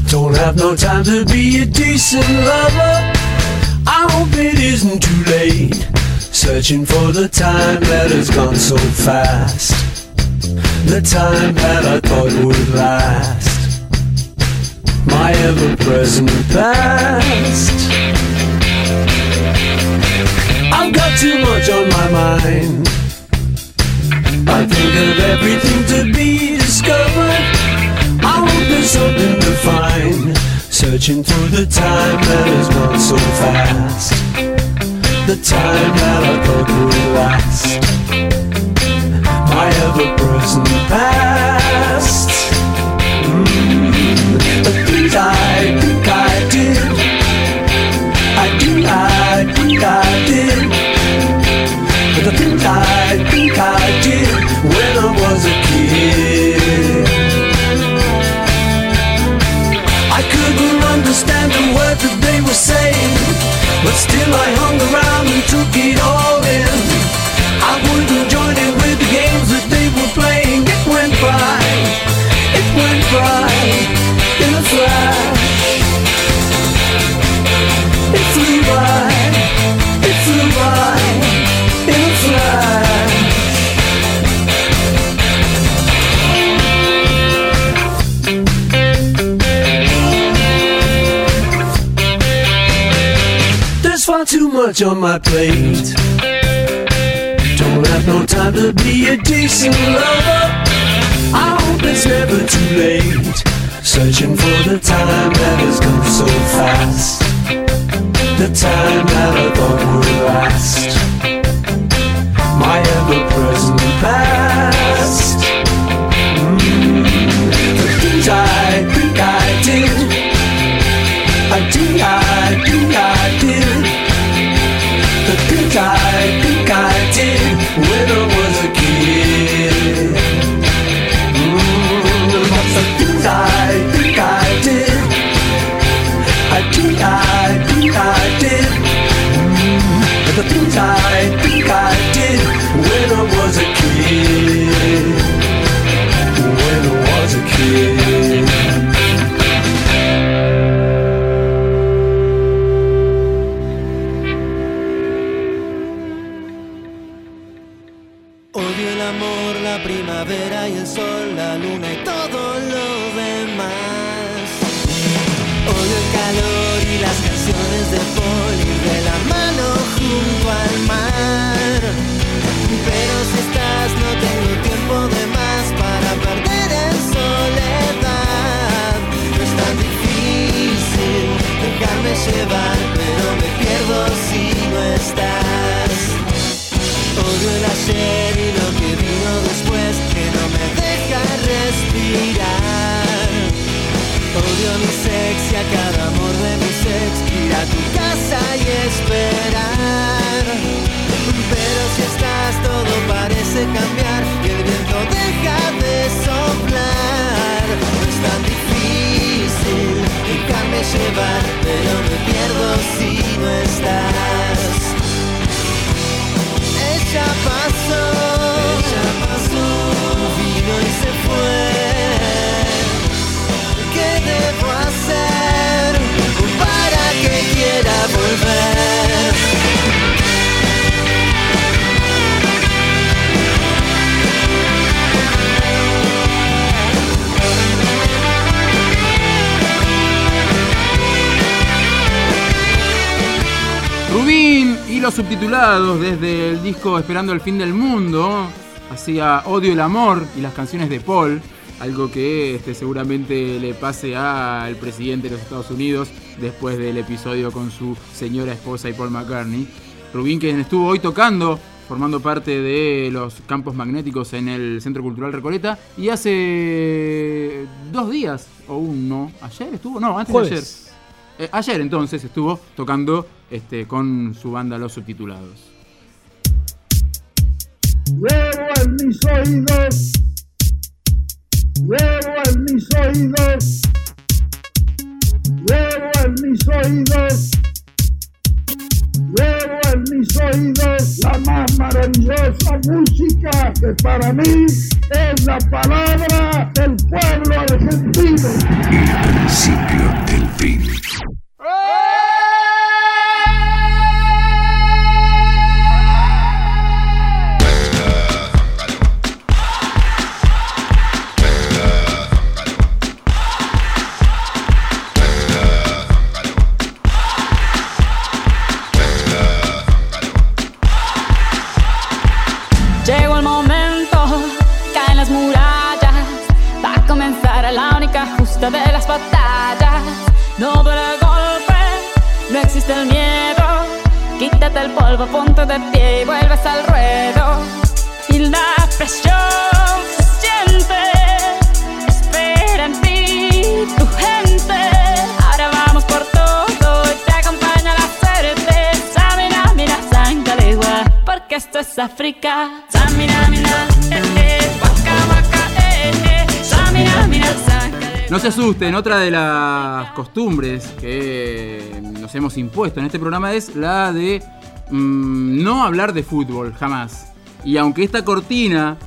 Don't have no time to be a decent lover. I hope it isn't too late. Searching for the time that has gone so fast. The time that I thought would last. My ever present past. I've got too much on my mind. I think of everything to be discovered I would there's something to find Searching through the time that has gone so fast. The time that I thought would last. My ever-present past. Mm, The things I think I did. I do, I think I did. The things I think I did. That they were saying, but still I hung around and took it all in. I wouldn't join in with the games that they were playing. It went by, it went by in a flash. Much on my plate. Don't have no time to be a decent lover. I hope it's never too late. Searching for the time that has come so fast. The time that I thought would last. Mm, desde el disco Esperando el fin del mundo hacía Odio el amor y las canciones de Paul, algo que este, seguramente le pase al presidente de los Estados Unidos después del episodio con su señora esposa y Paul McCartney. Rubín quien estuvo hoy tocando, formando parte de los campos magnéticos en el Centro Cultural Recoleta y hace dos días o uno, ayer estuvo, no, antes Jueves. de ayer. Eh, ayer entonces estuvo tocando este, con su banda Los Subtitulados. Luego en mis oídos, luego en mis oídos, luego en mis oídos, luego en mis oídos la más maravillosa música que para mí es la palabra del pueblo argentino. El principio del No se asusten, otra de las costumbres que nos hemos impuesto en este programa es la de mm, no hablar de fútbol, jamás. Y aunque esta cortina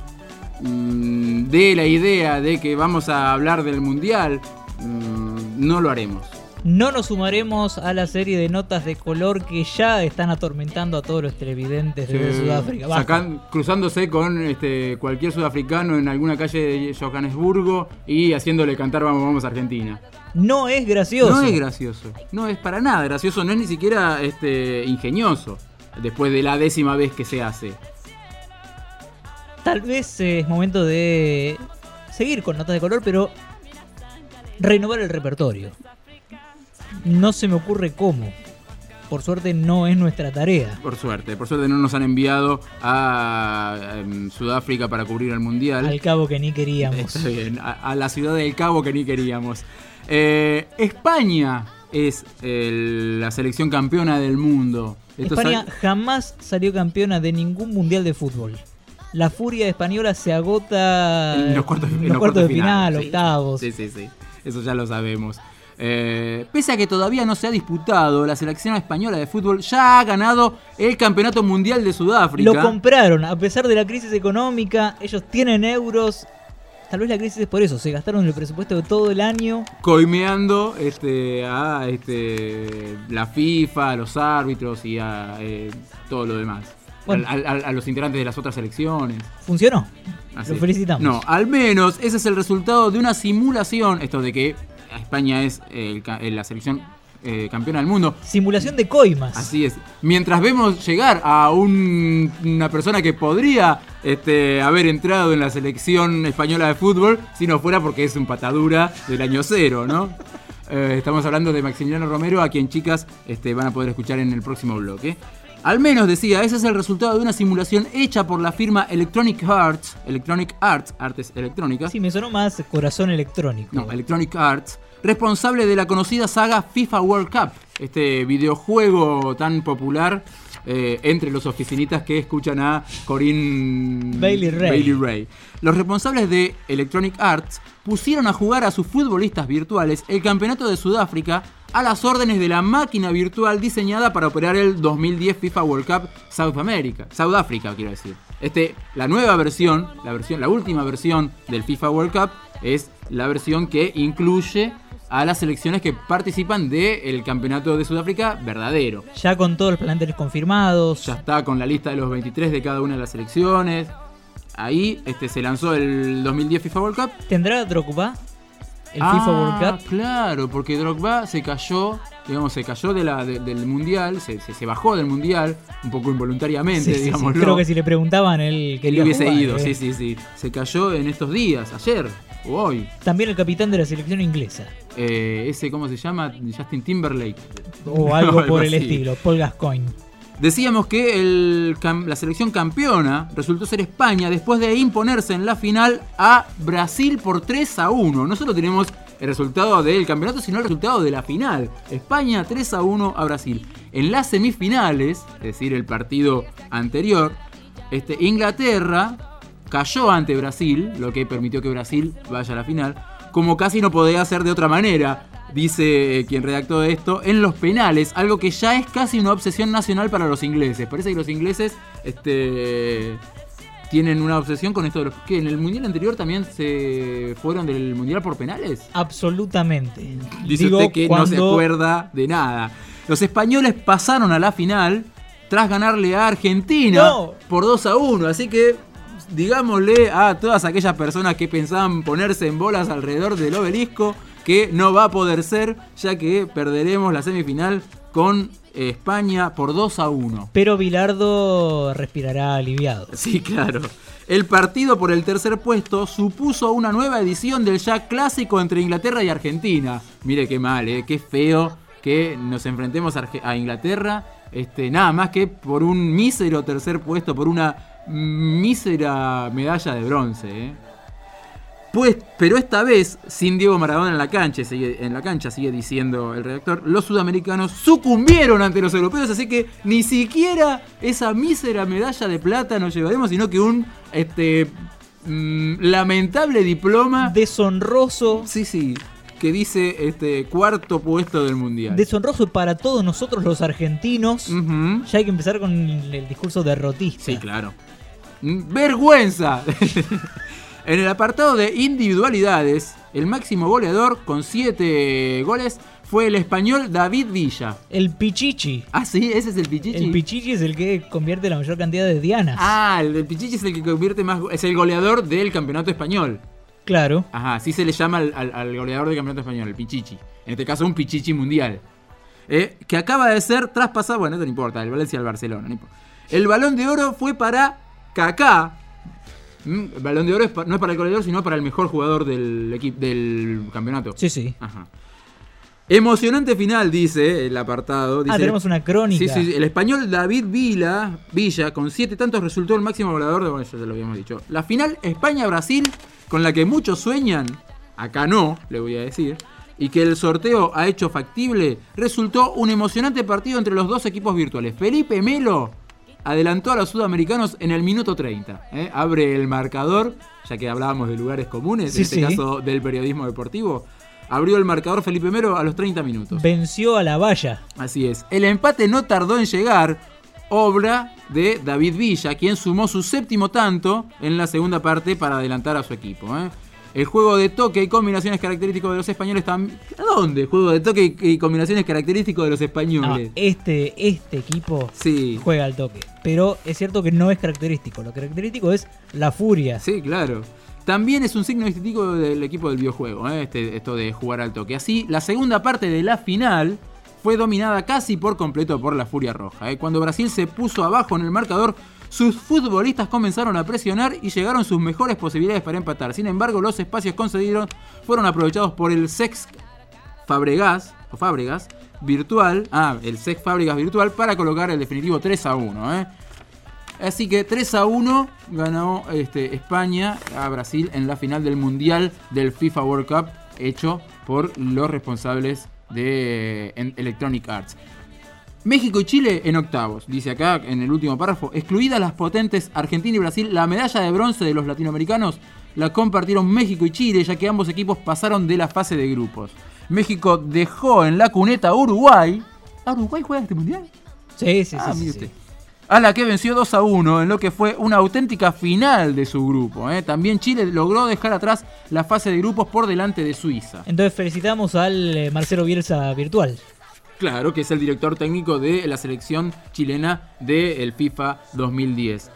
mm, dé la idea de que vamos a hablar del Mundial, mm, no lo haremos. No nos sumaremos a la serie de notas de color que ya están atormentando a todos los televidentes de Sudáfrica. Sacan- cruzándose con este, cualquier sudafricano en alguna calle de Johannesburgo y haciéndole cantar Vamos, vamos Argentina. No es gracioso. No es gracioso. No es para nada gracioso. No es ni siquiera este, ingenioso. Después de la décima vez que se hace. Tal vez eh, es momento de seguir con notas de color, pero renovar el repertorio. No se me ocurre cómo. Por suerte no es nuestra tarea. Por suerte. Por suerte no nos han enviado a em, Sudáfrica para cubrir el Mundial. Al cabo que ni queríamos. Está bien. A, a la ciudad del Cabo que ni queríamos. Eh, España es el- la selección campeona del mundo. Esto España sal- jamás salió campeona de ningún mundial de fútbol. La furia española se agota en los cuartos, en en los cuartos de final, sí. octavos. Sí, sí, sí. Eso ya lo sabemos. Eh, pese a que todavía no se ha disputado, la selección española de fútbol ya ha ganado el campeonato mundial de Sudáfrica. Lo compraron, a pesar de la crisis económica, ellos tienen euros. Tal vez la crisis es por eso, se gastaron el presupuesto de todo el año. coimeando este, a este, la FIFA, a los árbitros y a eh, todo lo demás. Bueno. A los integrantes de las otras selecciones. Funcionó. Así Lo es. felicitamos. No, al menos ese es el resultado de una simulación. Esto de que España es el ca- la selección eh, campeona del mundo. Simulación de coimas. Así es. Mientras vemos llegar a un- una persona que podría este, haber entrado en la selección española de fútbol, si no fuera porque es un patadura del año cero, ¿no? Eh, estamos hablando de Maximiliano Romero, a quien chicas este, van a poder escuchar en el próximo bloque. Al menos decía, ese es el resultado de una simulación hecha por la firma Electronic Arts, Electronic Arts, artes electrónicas. Sí, me sonó más corazón electrónico. No, Electronic Arts, responsable de la conocida saga FIFA World Cup, este videojuego tan popular eh, entre los oficinitas que escuchan a Corinne Bailey Ray. Bailey Ray. Los responsables de Electronic Arts pusieron a jugar a sus futbolistas virtuales el campeonato de Sudáfrica a las órdenes de la máquina virtual diseñada para operar el 2010 FIFA World Cup South America, South Africa quiero decir. Este, la nueva versión, la versión, la última versión del FIFA World Cup es la versión que incluye a las selecciones que participan del campeonato de Sudáfrica verdadero. Ya con todos los planteles confirmados. Ya está con la lista de los 23 de cada una de las selecciones. Ahí este, se lanzó el 2010 FIFA World Cup. ¿Tendrá Drogba el Ah, FIFA World Cup? Claro, porque Drogba se cayó, digamos, se cayó de la, de- del mundial, se, se- se bajó del mundial, un poco involuntariamente, Sí, sí, sí. digámoslo. Creo que si le preguntaban, él Él quería hubiese jugar, ido, eh. sí, sí, sí. Se cayó en estos días, ayer o hoy. También el capitán de la selección inglesa. Eh, ese, ¿cómo se llama? Justin Timberlake. O algo por el así. estilo, Paul Gascoigne. Decíamos que la selección campeona resultó ser España después de imponerse en la final a Brasil por 3 a 1. No solo tenemos el resultado del campeonato, sino el resultado de la final. España 3 a 1 a Brasil. En las semifinales, es decir, el partido anterior, este, Inglaterra cayó ante Brasil, lo que permitió que Brasil vaya a la final, como casi no podía ser de otra manera, dice eh, quien redactó esto, en los penales, algo que ya es casi una obsesión nacional para los ingleses. Parece que los ingleses este, tienen una obsesión con esto de los que en el mundial anterior también se fueron del mundial por penales. Absolutamente. Dice Digo, usted que no se cuando- acuerda de nada. Los españoles pasaron a la final tras ganarle a Argentina No. por 2 a 1. Así que digámosle a todas aquellas personas que pensaban ponerse en bolas alrededor del obelisco que no va a poder ser, ya que perderemos la semifinal con eh, España por 2 a 1. Pero Bilardo respirará aliviado. Sí, claro. El partido por el tercer puesto supuso una nueva edición del ya clásico entre Inglaterra y Argentina. Mire qué mal, ¿eh? qué feo que nos enfrentemos a Inglaterra, este, nada más que por un mísero tercer puesto, por una mísera medalla de bronce. ¿eh? Pues, pero esta vez, sin Diego Maradona en la cancha, sigue, en la cancha, sigue diciendo el redactor, los sudamericanos sucumbieron ante los europeos, así que ni siquiera esa mísera medalla de plata nos llevaremos, sino que un este mm, lamentable diploma deshonroso. Sí, sí, que dice este cuarto puesto del mundial. Deshonroso para todos nosotros los argentinos. Ya hay que empezar con el, el discurso derrotista. Sí, claro. Mm, ¡Vergüenza! en el apartado de individualidades, el máximo goleador con 7 goles fue el español David Villa. El Pichichi. Ah, sí, ese es el Pichichi. El Pichichi es el que convierte la mayor cantidad de dianas. Ah, el Pichichi es el que convierte más. Es el goleador del campeonato español. Claro. Ajá, así se le llama al, al- al goleador del campeonato español, el Pichichi. En este caso, un Pichichi mundial. Eh, que acaba de ser traspasado. Bueno, no importa, el Valencia al Barcelona. no importa. El balón de oro fue para Kaká. Mm, El balón de oro es pa- no es para el goleador, sino para el mejor jugador del equipo del campeonato. Sí, sí. Ajá. Emocionante final, dice el apartado. Dice, Ah, tenemos una crónica. Sí, sí. El español David Vila, Villa, con siete tantos, resultó el máximo goleador de. Bueno, eso ya lo habíamos dicho. La final España-Brasil, con la que muchos sueñan, acá no, le voy a decir, y que el sorteo ha hecho factible, resultó un emocionante partido entre los dos equipos virtuales. Felipe Melo adelantó a los sudamericanos en el minuto 30. ¿eh? Abre el marcador, ya que hablábamos de lugares comunes, Sí, en este sí. caso del periodismo deportivo. Abrió el marcador Felipe Melo a los 30 minutos. Venció a la valla. Así es. El empate no tardó en llegar, obra de David Villa, quien sumó su séptimo tanto en la segunda parte para adelantar a su equipo. ¿eh? El juego de toque y combinaciones característicos de los españoles también. ¿A dónde? Juego de toque y y combinaciones característicos de los No, españoles. este, este equipo Sí. juega al toque. Pero es cierto que no es característico. Lo característico es la furia. Sí, claro. También es un signo distintivo del equipo del videojuego, ¿eh? este, esto de jugar al toque. Así, la segunda parte de la final fue dominada casi por completo por la Furia Roja. ¿eh? Cuando Brasil se puso abajo en el marcador, sus futbolistas comenzaron a presionar y llegaron sus mejores posibilidades para empatar. Sin embargo, los espacios concedidos fueron aprovechados por el Sex Fabregas, o Fabregas virtual, ah, el Sex Fabregas virtual para colocar el definitivo 3 a 1. ¿eh? Así que 3 a 1 ganó este, España a Brasil en la final del Mundial del FIFA World Cup hecho por los responsables de Electronic Arts. México y Chile en octavos, dice acá en el último párrafo. Excluidas las potentes Argentina y Brasil, la medalla de bronce de los latinoamericanos la compartieron México y Chile, ya que ambos equipos pasaron de la fase de grupos. México dejó en la cuneta a Uruguay. ¿Ah, Uruguay juega este mundial? Sí, sí, Ah, sí, mire sí, usted. A la que venció 2 a 1 en lo que fue una auténtica final de su grupo. ¿eh? También Chile logró dejar atrás la fase de grupos por delante de Suiza. Entonces felicitamos al eh, Marcelo Bielsa virtual. Claro, que es el director técnico de la selección chilena del FIFA 2010.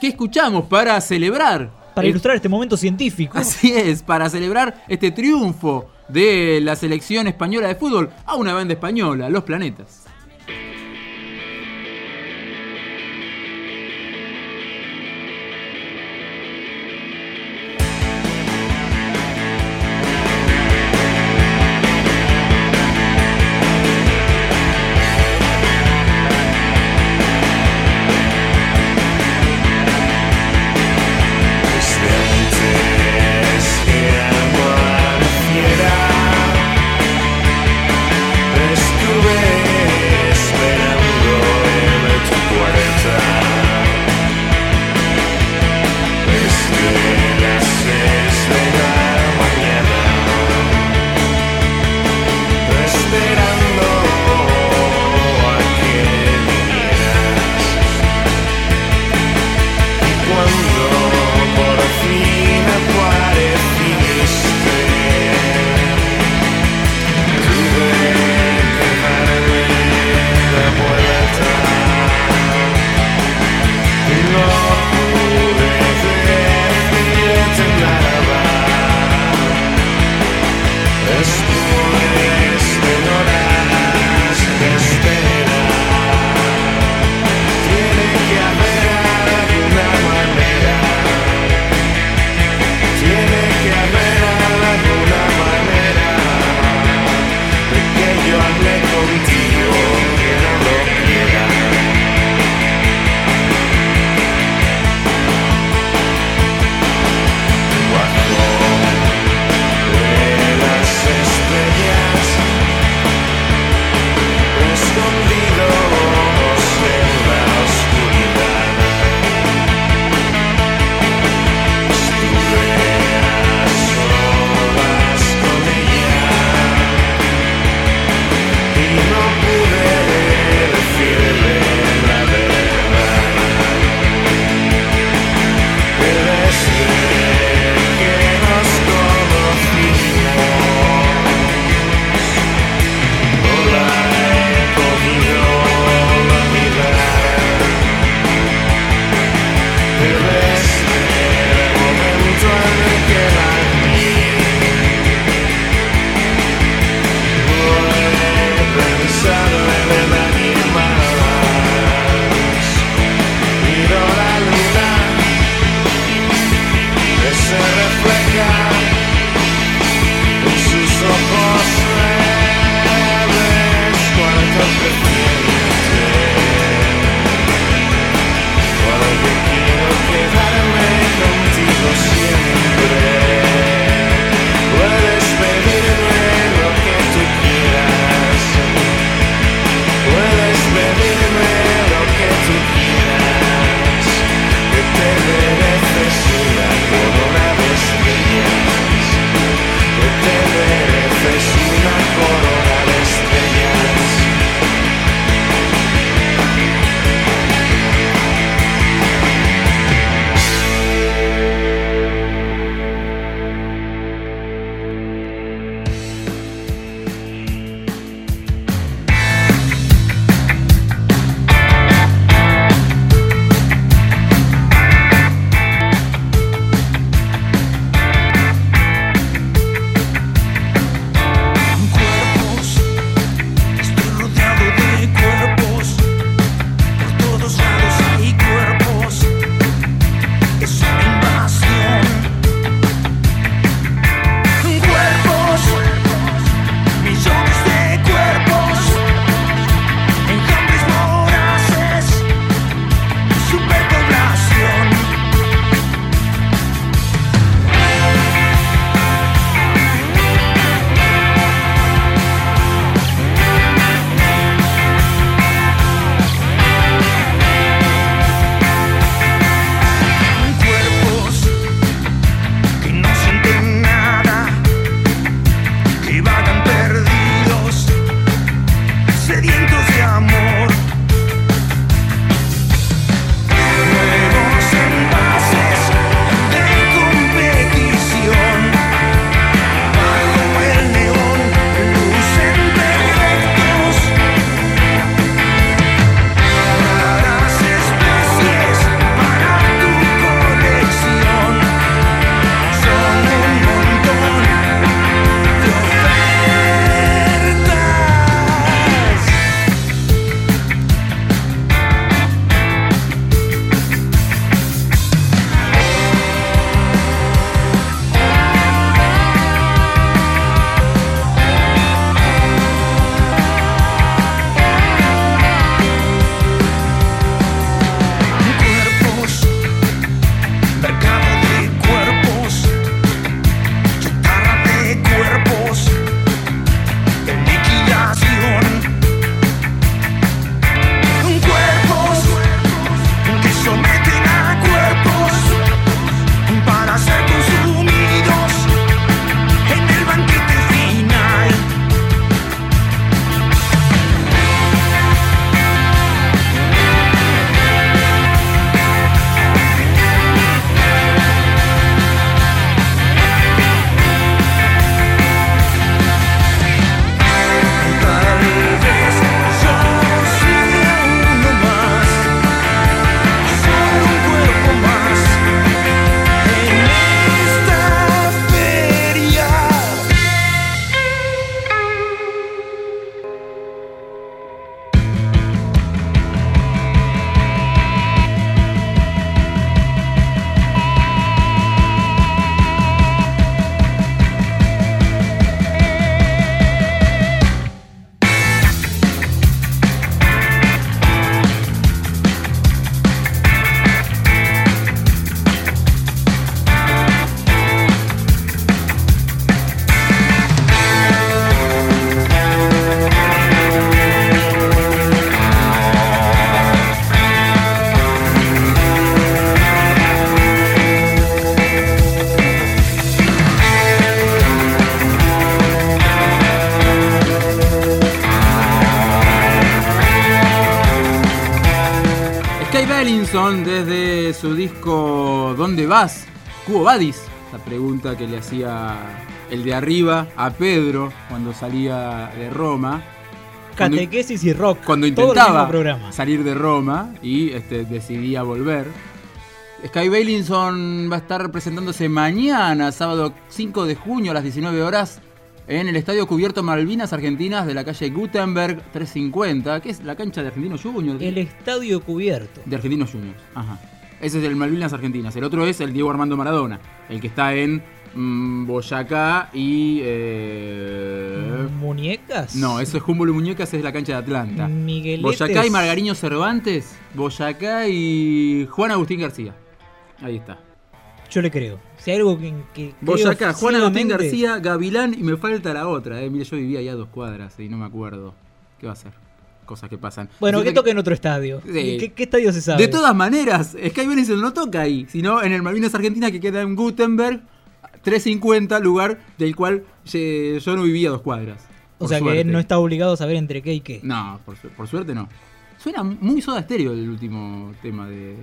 ¿Qué escuchamos para celebrar? Para el- ilustrar este momento científico. Así es, para celebrar este triunfo de la selección española de fútbol a una banda española, Los Planetas. Cubo Badis. La pregunta que le hacía el de arriba a Pedro cuando salía de Roma. Cuando- Catequesis y rock. Cuando intentaba salir de Roma y este, decidía volver. Sky Bailinson va a estar presentándose mañana, sábado 5 de junio a las 19 horas, en el Estadio Cubierto Malvinas Argentinas de la calle Gutenberg 350, que es la cancha de Argentinos Juniors. El estadio cubierto. De Argentinos Juniors, ajá. Ese es el Malvinas Argentinas. El otro es el Diego Armando Maradona, el que está en mm, Boyacá y... eh, ¿Muñecas? no, eso es Humboldt Muñecas, es la cancha de Atlanta. Migueletes. Boyacá y Margariño Cervantes, Boyacá y Juan Agustín García. Ahí está. Yo le creo. Si hay algo que. que Boyacá, Juan Agustín García, Gavilán y me falta la otra. Eh. Mire, yo vivía allá a dos cuadras y no me acuerdo. ¿Qué va a ser? Cosas que pasan. Bueno, Así que toque en otro estadio. Sí. ¿Qué, qué estadio se sabe? De todas maneras, Sky Bailinson no toca ahí, sino en el Malvinas Argentina que queda en Gutenberg, 350, lugar del cual eh, yo no vivía a dos cuadras. o sea que él no está obligado a saber entre qué y qué. No, por, su- por suerte no. Suena muy soda estéreo el último tema de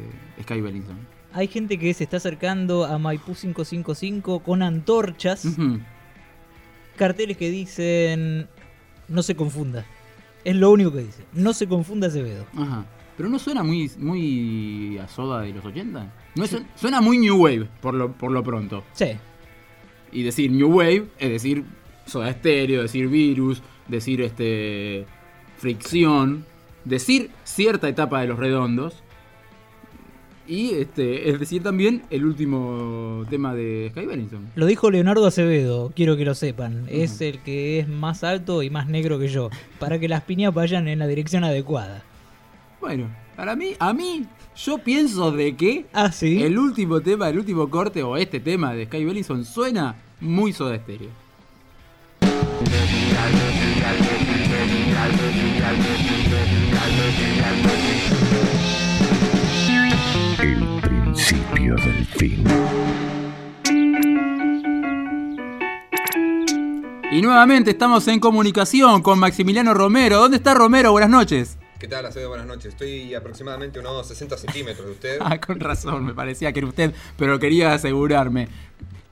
Sky Bailinson. Hay gente que se está acercando a Maipú 555 con antorchas, carteles que dicen no se confunda. Es lo único que dice. No se confunda Acevedo. Ajá. Pero no suena muy, muy a soda de los 80. No es- suena muy New Wave, por lo, por lo pronto. Sí. Y decir New Wave es decir Soda Stereo, decir Virus, decir este Fricción, decir cierta etapa de los redondos. Y este, es decir también el último tema de Sky Bennington. Lo dijo Leonardo Acevedo, quiero que lo sepan. Es el que es más alto y más negro que yo. Para que las piñas vayan en la dirección adecuada. Bueno, para mí, a mí, yo pienso de que Ah, sí. el último tema, el último corte o este tema de Sky Bellison suena muy Soda Stereo. Del fin. Y nuevamente estamos en comunicación con Maximiliano Romero. ¿Dónde está Romero? Buenas noches. ¿Qué tal, Acevedo? Buenas noches. Estoy aproximadamente unos 60 centímetros de usted. Ah, con razón, me parecía que era usted, pero quería asegurarme.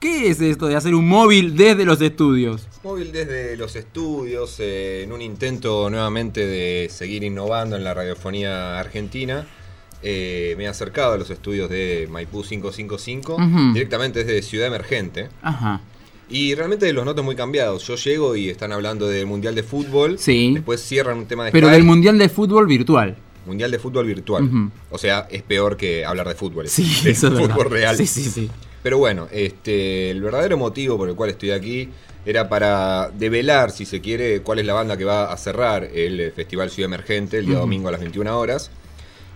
¿Qué es esto de hacer un móvil desde los estudios? Móvil desde los estudios, eh, en un intento nuevamente de seguir innovando en la radiofonía argentina. Eh, me he acercado a los estudios de Maipú 555, Ujú. directamente desde Ciudad Emergente. Ajá. Y realmente los noto muy cambiados. Yo llego y están hablando del Mundial de Fútbol. Sí. Después cierran un tema de Pero Sky, del Mundial de Fútbol virtual. Mundial de Fútbol virtual. O sea, es peor que hablar de fútbol. Sí, de eso es verdad. fútbol real. Sí, sí, sí. Pero bueno, este, el verdadero motivo por el cual estoy aquí era para develar, si se quiere, cuál es la banda que va a cerrar el Festival Ciudad Emergente el día domingo a las 21 horas.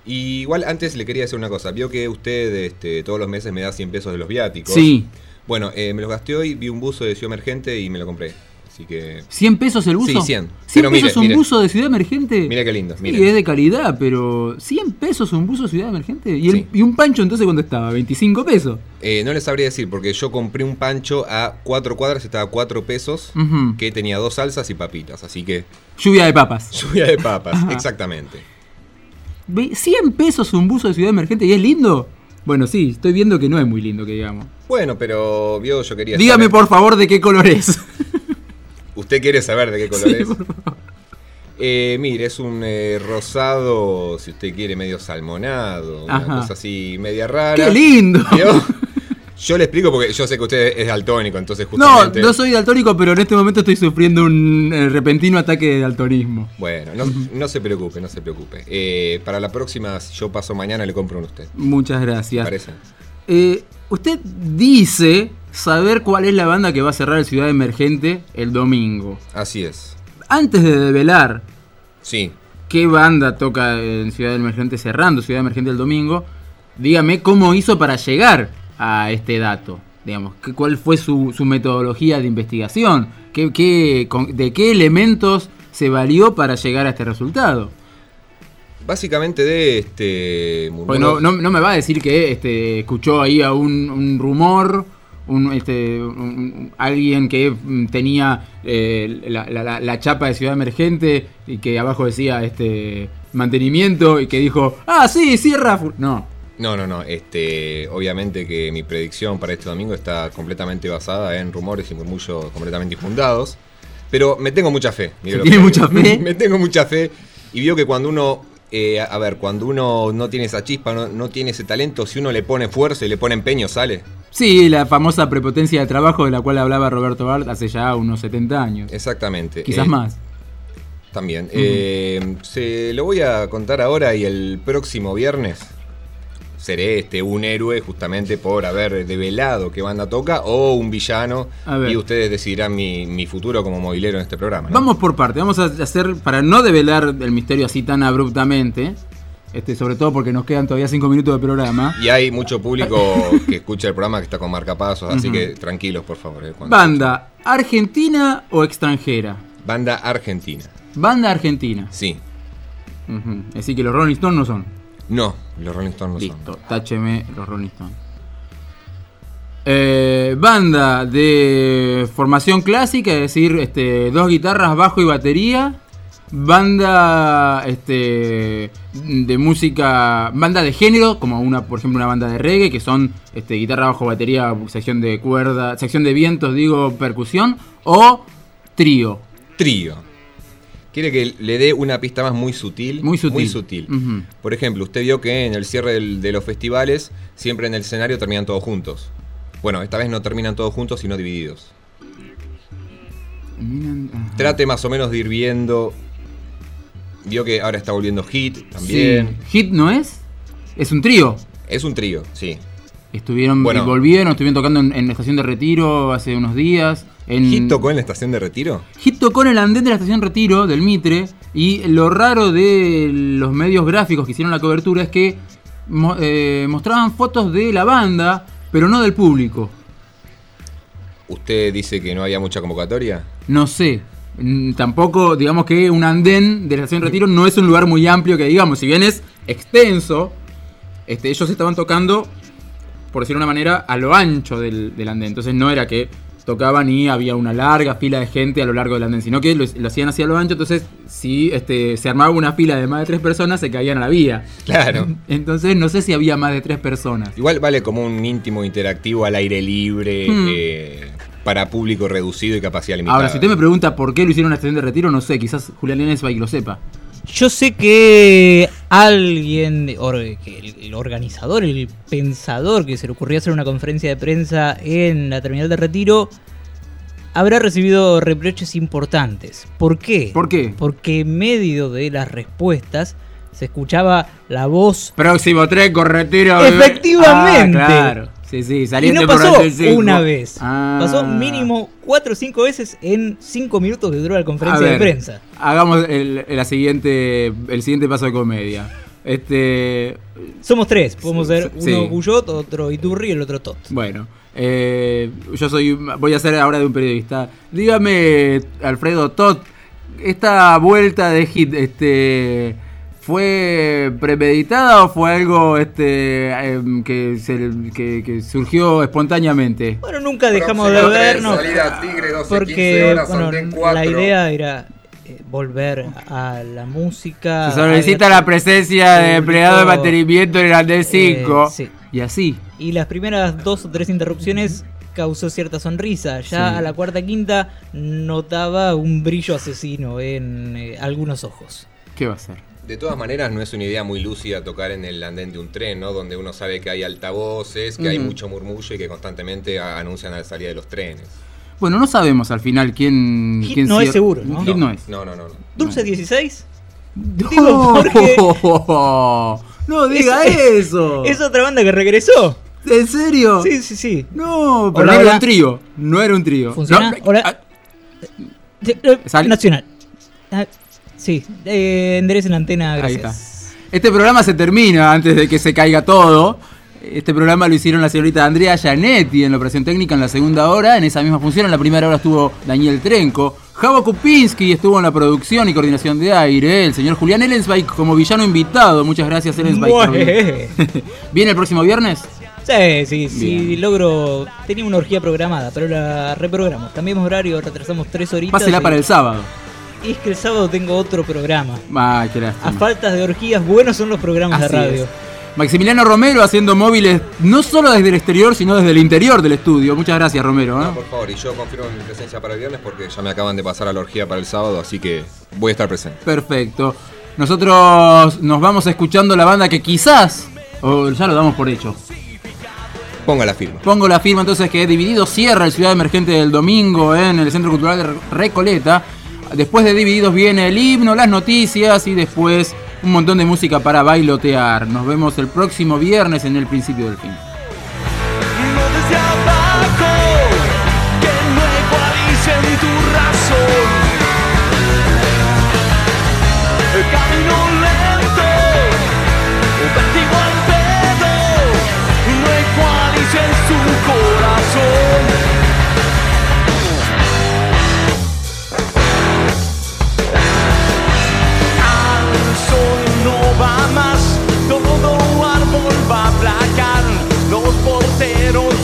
Y igual antes le quería decir una cosa. Vio que usted este, todos los meses me da 100 pesos de los viáticos. Sí. Bueno, eh, me los gasté hoy, vi un buzo de Ciudad Emergente y me lo compré. Así que... ¿100 pesos el buzo? Sí, 100. 100 Pero mire, pesos un mire. buzo de Ciudad Emergente. Mira qué lindo. Sí, es de calidad, pero 100 pesos un buzo de Ciudad Emergente. ¿Y, el- Sí. y un pancho entonces cuánto estaba? ¿25 pesos? Eh, no les sabría decir, porque yo compré un pancho a 4 cuadras, estaba a 4 pesos, que tenía dos salsas y papitas. Así que... Lluvia de papas. Lluvia de papas, exactamente. Ve- ¿100 pesos un buzo de Ciudad Emergente y es lindo? Bueno, sí, estoy viendo que no es muy lindo, que digamos. Bueno, pero vio, yo quería Dígame saber- por favor de qué color es. ¿Usted quiere saber de qué color Sí, es? por favor. Eh, mire, es un eh, rosado, si usted quiere, medio salmonado, una cosa así media rara. ¡Qué lindo! ¿Vio? Yo le explico porque yo sé que usted es daltónico, entonces No, justamente... no soy daltónico, pero en este momento estoy sufriendo un eh, repentino ataque de daltonismo. Bueno, no, no se preocupe, no se preocupe. Eh, para la próxima, si yo paso mañana, le compro uno a usted. Muchas gracias. ¿Parece? Eh, usted dice saber cuál es la banda que va a cerrar el Ciudad Emergente el domingo. Así es. Antes de develar Sí. qué banda toca en Ciudad Emergente cerrando Ciudad Emergente el domingo, dígame cómo hizo para llegar a este dato. Digamos, ¿qué- ¿cuál fue su, su metodología de investigación? ¿Qué, qué- con- ¿De qué elementos se valió para llegar a este resultado? Básicamente de este... Porque no, no- me va a decir que este, escuchó ahí a un, un rumor, un, este, un- alguien que mm, tenía eh, la, la- la- chapa de Ciudad Emergente y que abajo decía este, mantenimiento y que dijo, ah, sí, cierra. fu-". No. No, no, no. Este, obviamente que mi predicción para este domingo está completamente basada en rumores y murmullos completamente infundados. Pero me tengo mucha fe. ¿Se lo tiene que- mucha fe? me tengo mucha fe. Y veo que cuando uno, eh, a ver, cuando uno no tiene esa chispa, no, no tiene ese talento, si uno le pone esfuerzo y le pone empeño, sale. Sí, la famosa prepotencia de trabajo de la cual hablaba Roberto Bart hace ya unos 70 años. Exactamente. Quizás Eh, más. También. Eh, se lo voy a contar ahora y el próximo viernes seré este un héroe justamente por haber develado qué banda toca o un villano y ustedes decidirán mi, mi futuro como movilero en este programa. ¿no? Vamos por parte, vamos a hacer, para no develar el misterio así tan abruptamente, este, sobre todo porque nos quedan todavía 5 minutos de programa. Y hay mucho público que escucha el programa que está con marcapasos, así que tranquilos por favor. eh, Banda, ¿argentina o extranjera? Banda argentina. Banda argentina. Sí. Ujú. Así que los Rolling Stones no son. No, los Rolling Stones no Listo, tácheme los Rolling Stones. Eh, banda de formación clásica, es decir, este, dos guitarras, bajo y batería. Banda este, de música, banda de género, como una, por ejemplo, una banda de reggae, que son este, guitarra, bajo, batería, sección de cuerda, sección de vientos, digo, percusión, o trío. Trío. Quiere que le dé una pista más muy sutil. Muy sutil. Muy sutil. Por ejemplo, usted vio que en el cierre del- de los festivales, siempre en el escenario terminan todos juntos. Bueno, esta vez no terminan todos juntos, sino divididos. Trate más o menos de ir viendo. Vio que ahora está volviendo Hit también. Sí. ¿Hit no es? Es un trío. Es un trío, sí. Estuvieron Bueno. y volvieron, estuvieron tocando en, en la estación de retiro hace unos días. En, ¿Hit tocó en la estación de retiro? Hit tocó en el andén de la estación Retiro del Mitre y lo raro de los medios gráficos que hicieron la cobertura es que mo- eh, mostraban fotos de la banda, pero no del público. ¿Usted dice que no había mucha convocatoria? No sé. Tampoco, digamos que un andén de la estación Retiro no es un lugar muy amplio que digamos, si bien es extenso, este, ellos estaban tocando, por decirlo de una manera, a lo ancho del, del andén. Entonces no era que tocaban y había una larga fila de gente a lo largo del andén, sino que lo, lo hacían hacia lo ancho, entonces si este, se armaba una fila de más de tres personas, se caían a la vía. Claro. Entonces no sé si había más de tres personas. Igual vale como un íntimo interactivo al aire libre, Hmm. eh, para público reducido y capacidad limitada. Ahora, si usted me pregunta por qué lo hicieron en la estación de retiro, no sé, quizás Julián Lensbach lo sepa. Yo sé que alguien, or- que el, el organizador, el pensador que se le ocurrió hacer una conferencia de prensa en la terminal de retiro, habrá recibido reproches importantes. ¿Por qué? ¿Por qué? Porque en medio de las respuestas se escuchaba la voz. Próximo tren con retiro. Efectivamente. Ah, claro. Sí, sí, Y saliente no pasó 25. una vez. Ah. Pasó mínimo cuatro o cinco veces en cinco minutos que duró la conferencia de prensa. Hagamos el, la siguiente, el siguiente paso de comedia. Este. Somos tres. Podemos ser uno Guyot, otro Iturri y el otro Tot. Bueno, eh, yo soy. Voy a ser ahora de un periodista. Dígame, Alfredo Tot, esta vuelta de hit, este. ¿Fue premeditada o fue algo este em, que, se- que- que surgió espontáneamente? Bueno, nunca dejamos de vernos. salida Tigre, 12, porque 15 horas, bueno, Andén 4. la idea era eh, volver a la música. Se solicita la presencia de empleado de mantenimiento en el Andén 5. Eh, sí. Y así. Y las primeras dos o tres interrupciones causó cierta sonrisa. Ya Sí. a la cuarta quinta notaba un brillo asesino en eh, algunos ojos. ¿Qué va a ser? De todas maneras, no es una idea muy lúcida tocar en el andén de un tren, ¿no? Donde uno sabe que hay altavoces, que hay mucho murmullo y que constantemente a- anuncian la salida de los trenes. Bueno, no sabemos al final quién. Hit quién no es seguro, ¿no? Hit no es. No, no, no. no. Dulce 16. No, Digo, porque no diga Es- eso. es otra banda que regresó. ¿En serio? Sí, sí, sí. No, pero Hola, no era un trío. No era un trío. ¿Funciona? No, Hola. Eh, eh, Sale. Nacional. Sí, eh, enderecen la antena, Ahí gracias. Este programa se termina antes de que se caiga todo. Este programa lo hicieron la señorita Andrea Gianetti en la operación técnica en la segunda hora. En esa misma función, en la primera hora estuvo Daniel Trenco. Javo Kupinski estuvo en la producción y coordinación de aire. El señor Julián Ellensbach como villano invitado. Muchas gracias. Bueno. ¿Viene el próximo viernes? Sí, sí, sí, Bien. logro. Tenía una orgía programada, pero la reprogramamos. Cambiamos horario, retrasamos tres horitas. Pásela y- para el sábado. Y es que el sábado tengo otro programa. Ay, qué lástima. A faltas de orgías, buenos son los programas Así de radio. es. Maximiliano Romero haciendo móviles no solo desde el exterior, sino desde el interior del estudio. Muchas gracias, Romero. ¿eh? Por favor, y yo confirmo mi presencia para el viernes porque ya me acaban de pasar a la orgía para el sábado, así que voy a estar presente. Perfecto. Nosotros nos vamos escuchando la banda que quizás, o ya lo damos por hecho. Ponga la firma. Pongo la firma entonces que Dividido cierra el Ciudad Emergente del domingo en el Centro Cultural de Recoleta. Después de Divididos viene el himno, las noticias y después un montón de música para bailotear. Nos vemos el próximo viernes en el principio del fin.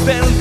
spend